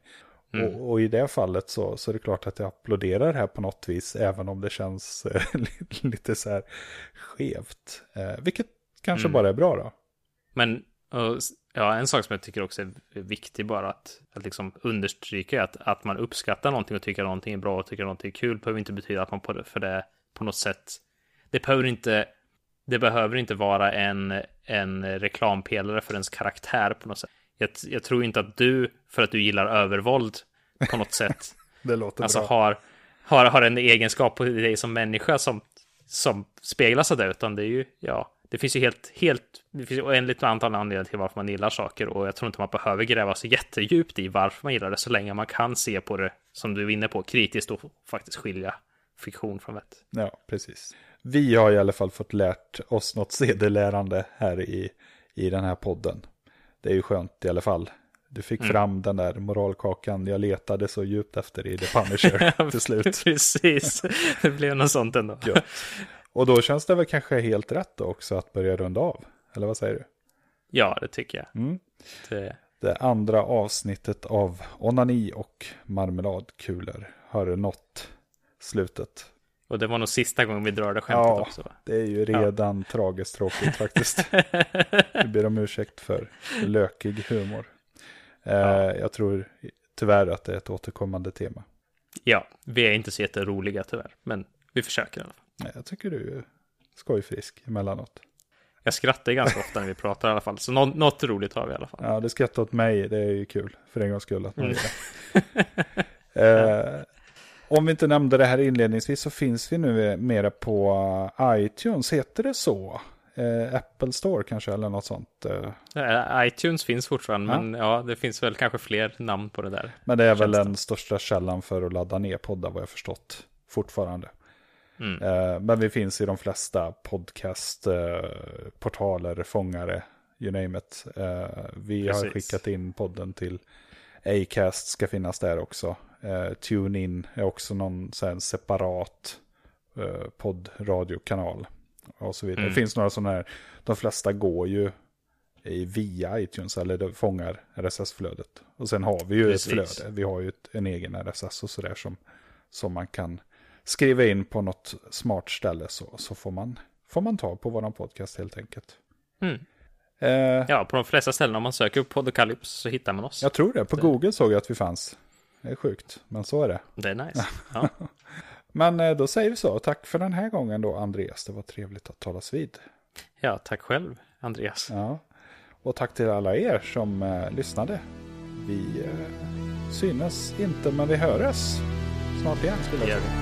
S1: Mm.
S2: Och, och i det fallet så, så är det klart att jag applåderar här på något vis, även om det känns eh, lite så här skevt. Eh, vilket kanske
S1: Mm.
S2: bara är bra då.
S1: Men och, ja, en sak som jag tycker också är viktig bara att, att liksom understryka är att, att man uppskattar någonting och tycker att någonting är bra och tycker att någonting är kul behöver inte betyda att man på för det på något sätt det behöver inte det behöver inte vara en, en reklampelare för ens karaktär på något sätt. Jag, jag tror inte att du, för att du gillar övervåld på något sätt,
S2: Det låter
S1: alltså
S2: bra.
S1: har, har, har en egenskap på dig som människa som, som speglas av det, utan det är ju, ja, det finns ju helt, helt, det finns ju oändligt antal anledningar till varför man gillar saker och jag tror inte man behöver gräva så jättedjupt i varför man gillar det så länge man kan se på det, som du är inne på, kritiskt och faktiskt skilja fiktion från vett.
S2: Ja, precis. Vi har i alla fall fått lärt oss något sedelärande här i, i den här podden. Det är ju skönt i alla fall. Du fick
S1: Mm.
S2: fram den där moralkakan jag letade så djupt efter i The Punisher till slut.
S1: Precis, det blev något sånt ändå.
S2: Ja. Och då känns det väl kanske helt rätt också att börja runda av. Eller vad säger du?
S1: Ja, det tycker jag.
S2: Mm.
S1: Det,
S2: Det andra avsnittet av Onani och marmeladkulor har nått slutet.
S1: Och det var nog sista gången vi drar det skämtet
S2: Ja.
S1: också. Va?
S2: Det är ju redan tragiskt tråkigt faktiskt. Vi ber om ursäkt för lökig humor. Eh,
S1: Ja.
S2: Jag tror tyvärr att det är ett återkommande tema.
S1: Ja, vi är inte så jätteroliga tyvärr, men vi försöker i alla fall.
S2: Jag tycker du är skojfrisk emellanåt.
S1: Jag skrattar ganska ofta när vi pratar i alla fall, så nå något roligt har vi i alla fall.
S2: Ja, det skrattar åt mig. Det är ju kul för en gångs skull att man
S1: Mm.
S2: gör det. eh, om vi inte nämnde det här inledningsvis så finns vi nu mera på iTunes. Heter det så? Eh, Apple Store kanske eller något sånt. Eh,
S1: Eh, iTunes finns fortfarande,
S2: Ja.
S1: men ja, det finns väl kanske fler namn på det där.
S2: men det är väl den största källan för att ladda ner poddar vad jag förstått fortfarande.
S1: Mm.
S2: Eh, men vi finns i de flesta podcastportaler, fångare, you name it. Eh, vi har
S1: Precis.
S2: skickat in podden till Acast, ska finnas där också. Eh, TuneIn är också någon här, separat eh, poddradiokanal. Och så vidare.
S1: Mm.
S2: Det finns några sådana här, de flesta går ju i, via iTunes eller det fångar RSS-flödet. Och sen har vi ju
S1: Precis.
S2: ett flöde, vi har ju ett, en egen RSS och sådär som, som man kan skriva in på något smart ställe så, så får, man, får man ta på våran podcast helt enkelt.
S1: Mm.
S2: Eh,
S1: Ja, på de flesta ställen om man söker upp Podocalypse så hittar man oss.
S2: Jag tror det, på
S1: Det-
S2: Google såg jag att vi fanns. Det är sjukt, men så är det.
S1: Det är nice. Ja.
S2: Men eh, då säger vi så, tack för den här gången då Andreas, det var trevligt att talas vid.
S1: ja, tack själv, Andreas.
S2: Ja. Och tack till alla er som eh, lyssnade. Vi eh, synes inte, men vi höres snart igen skulle jag säga.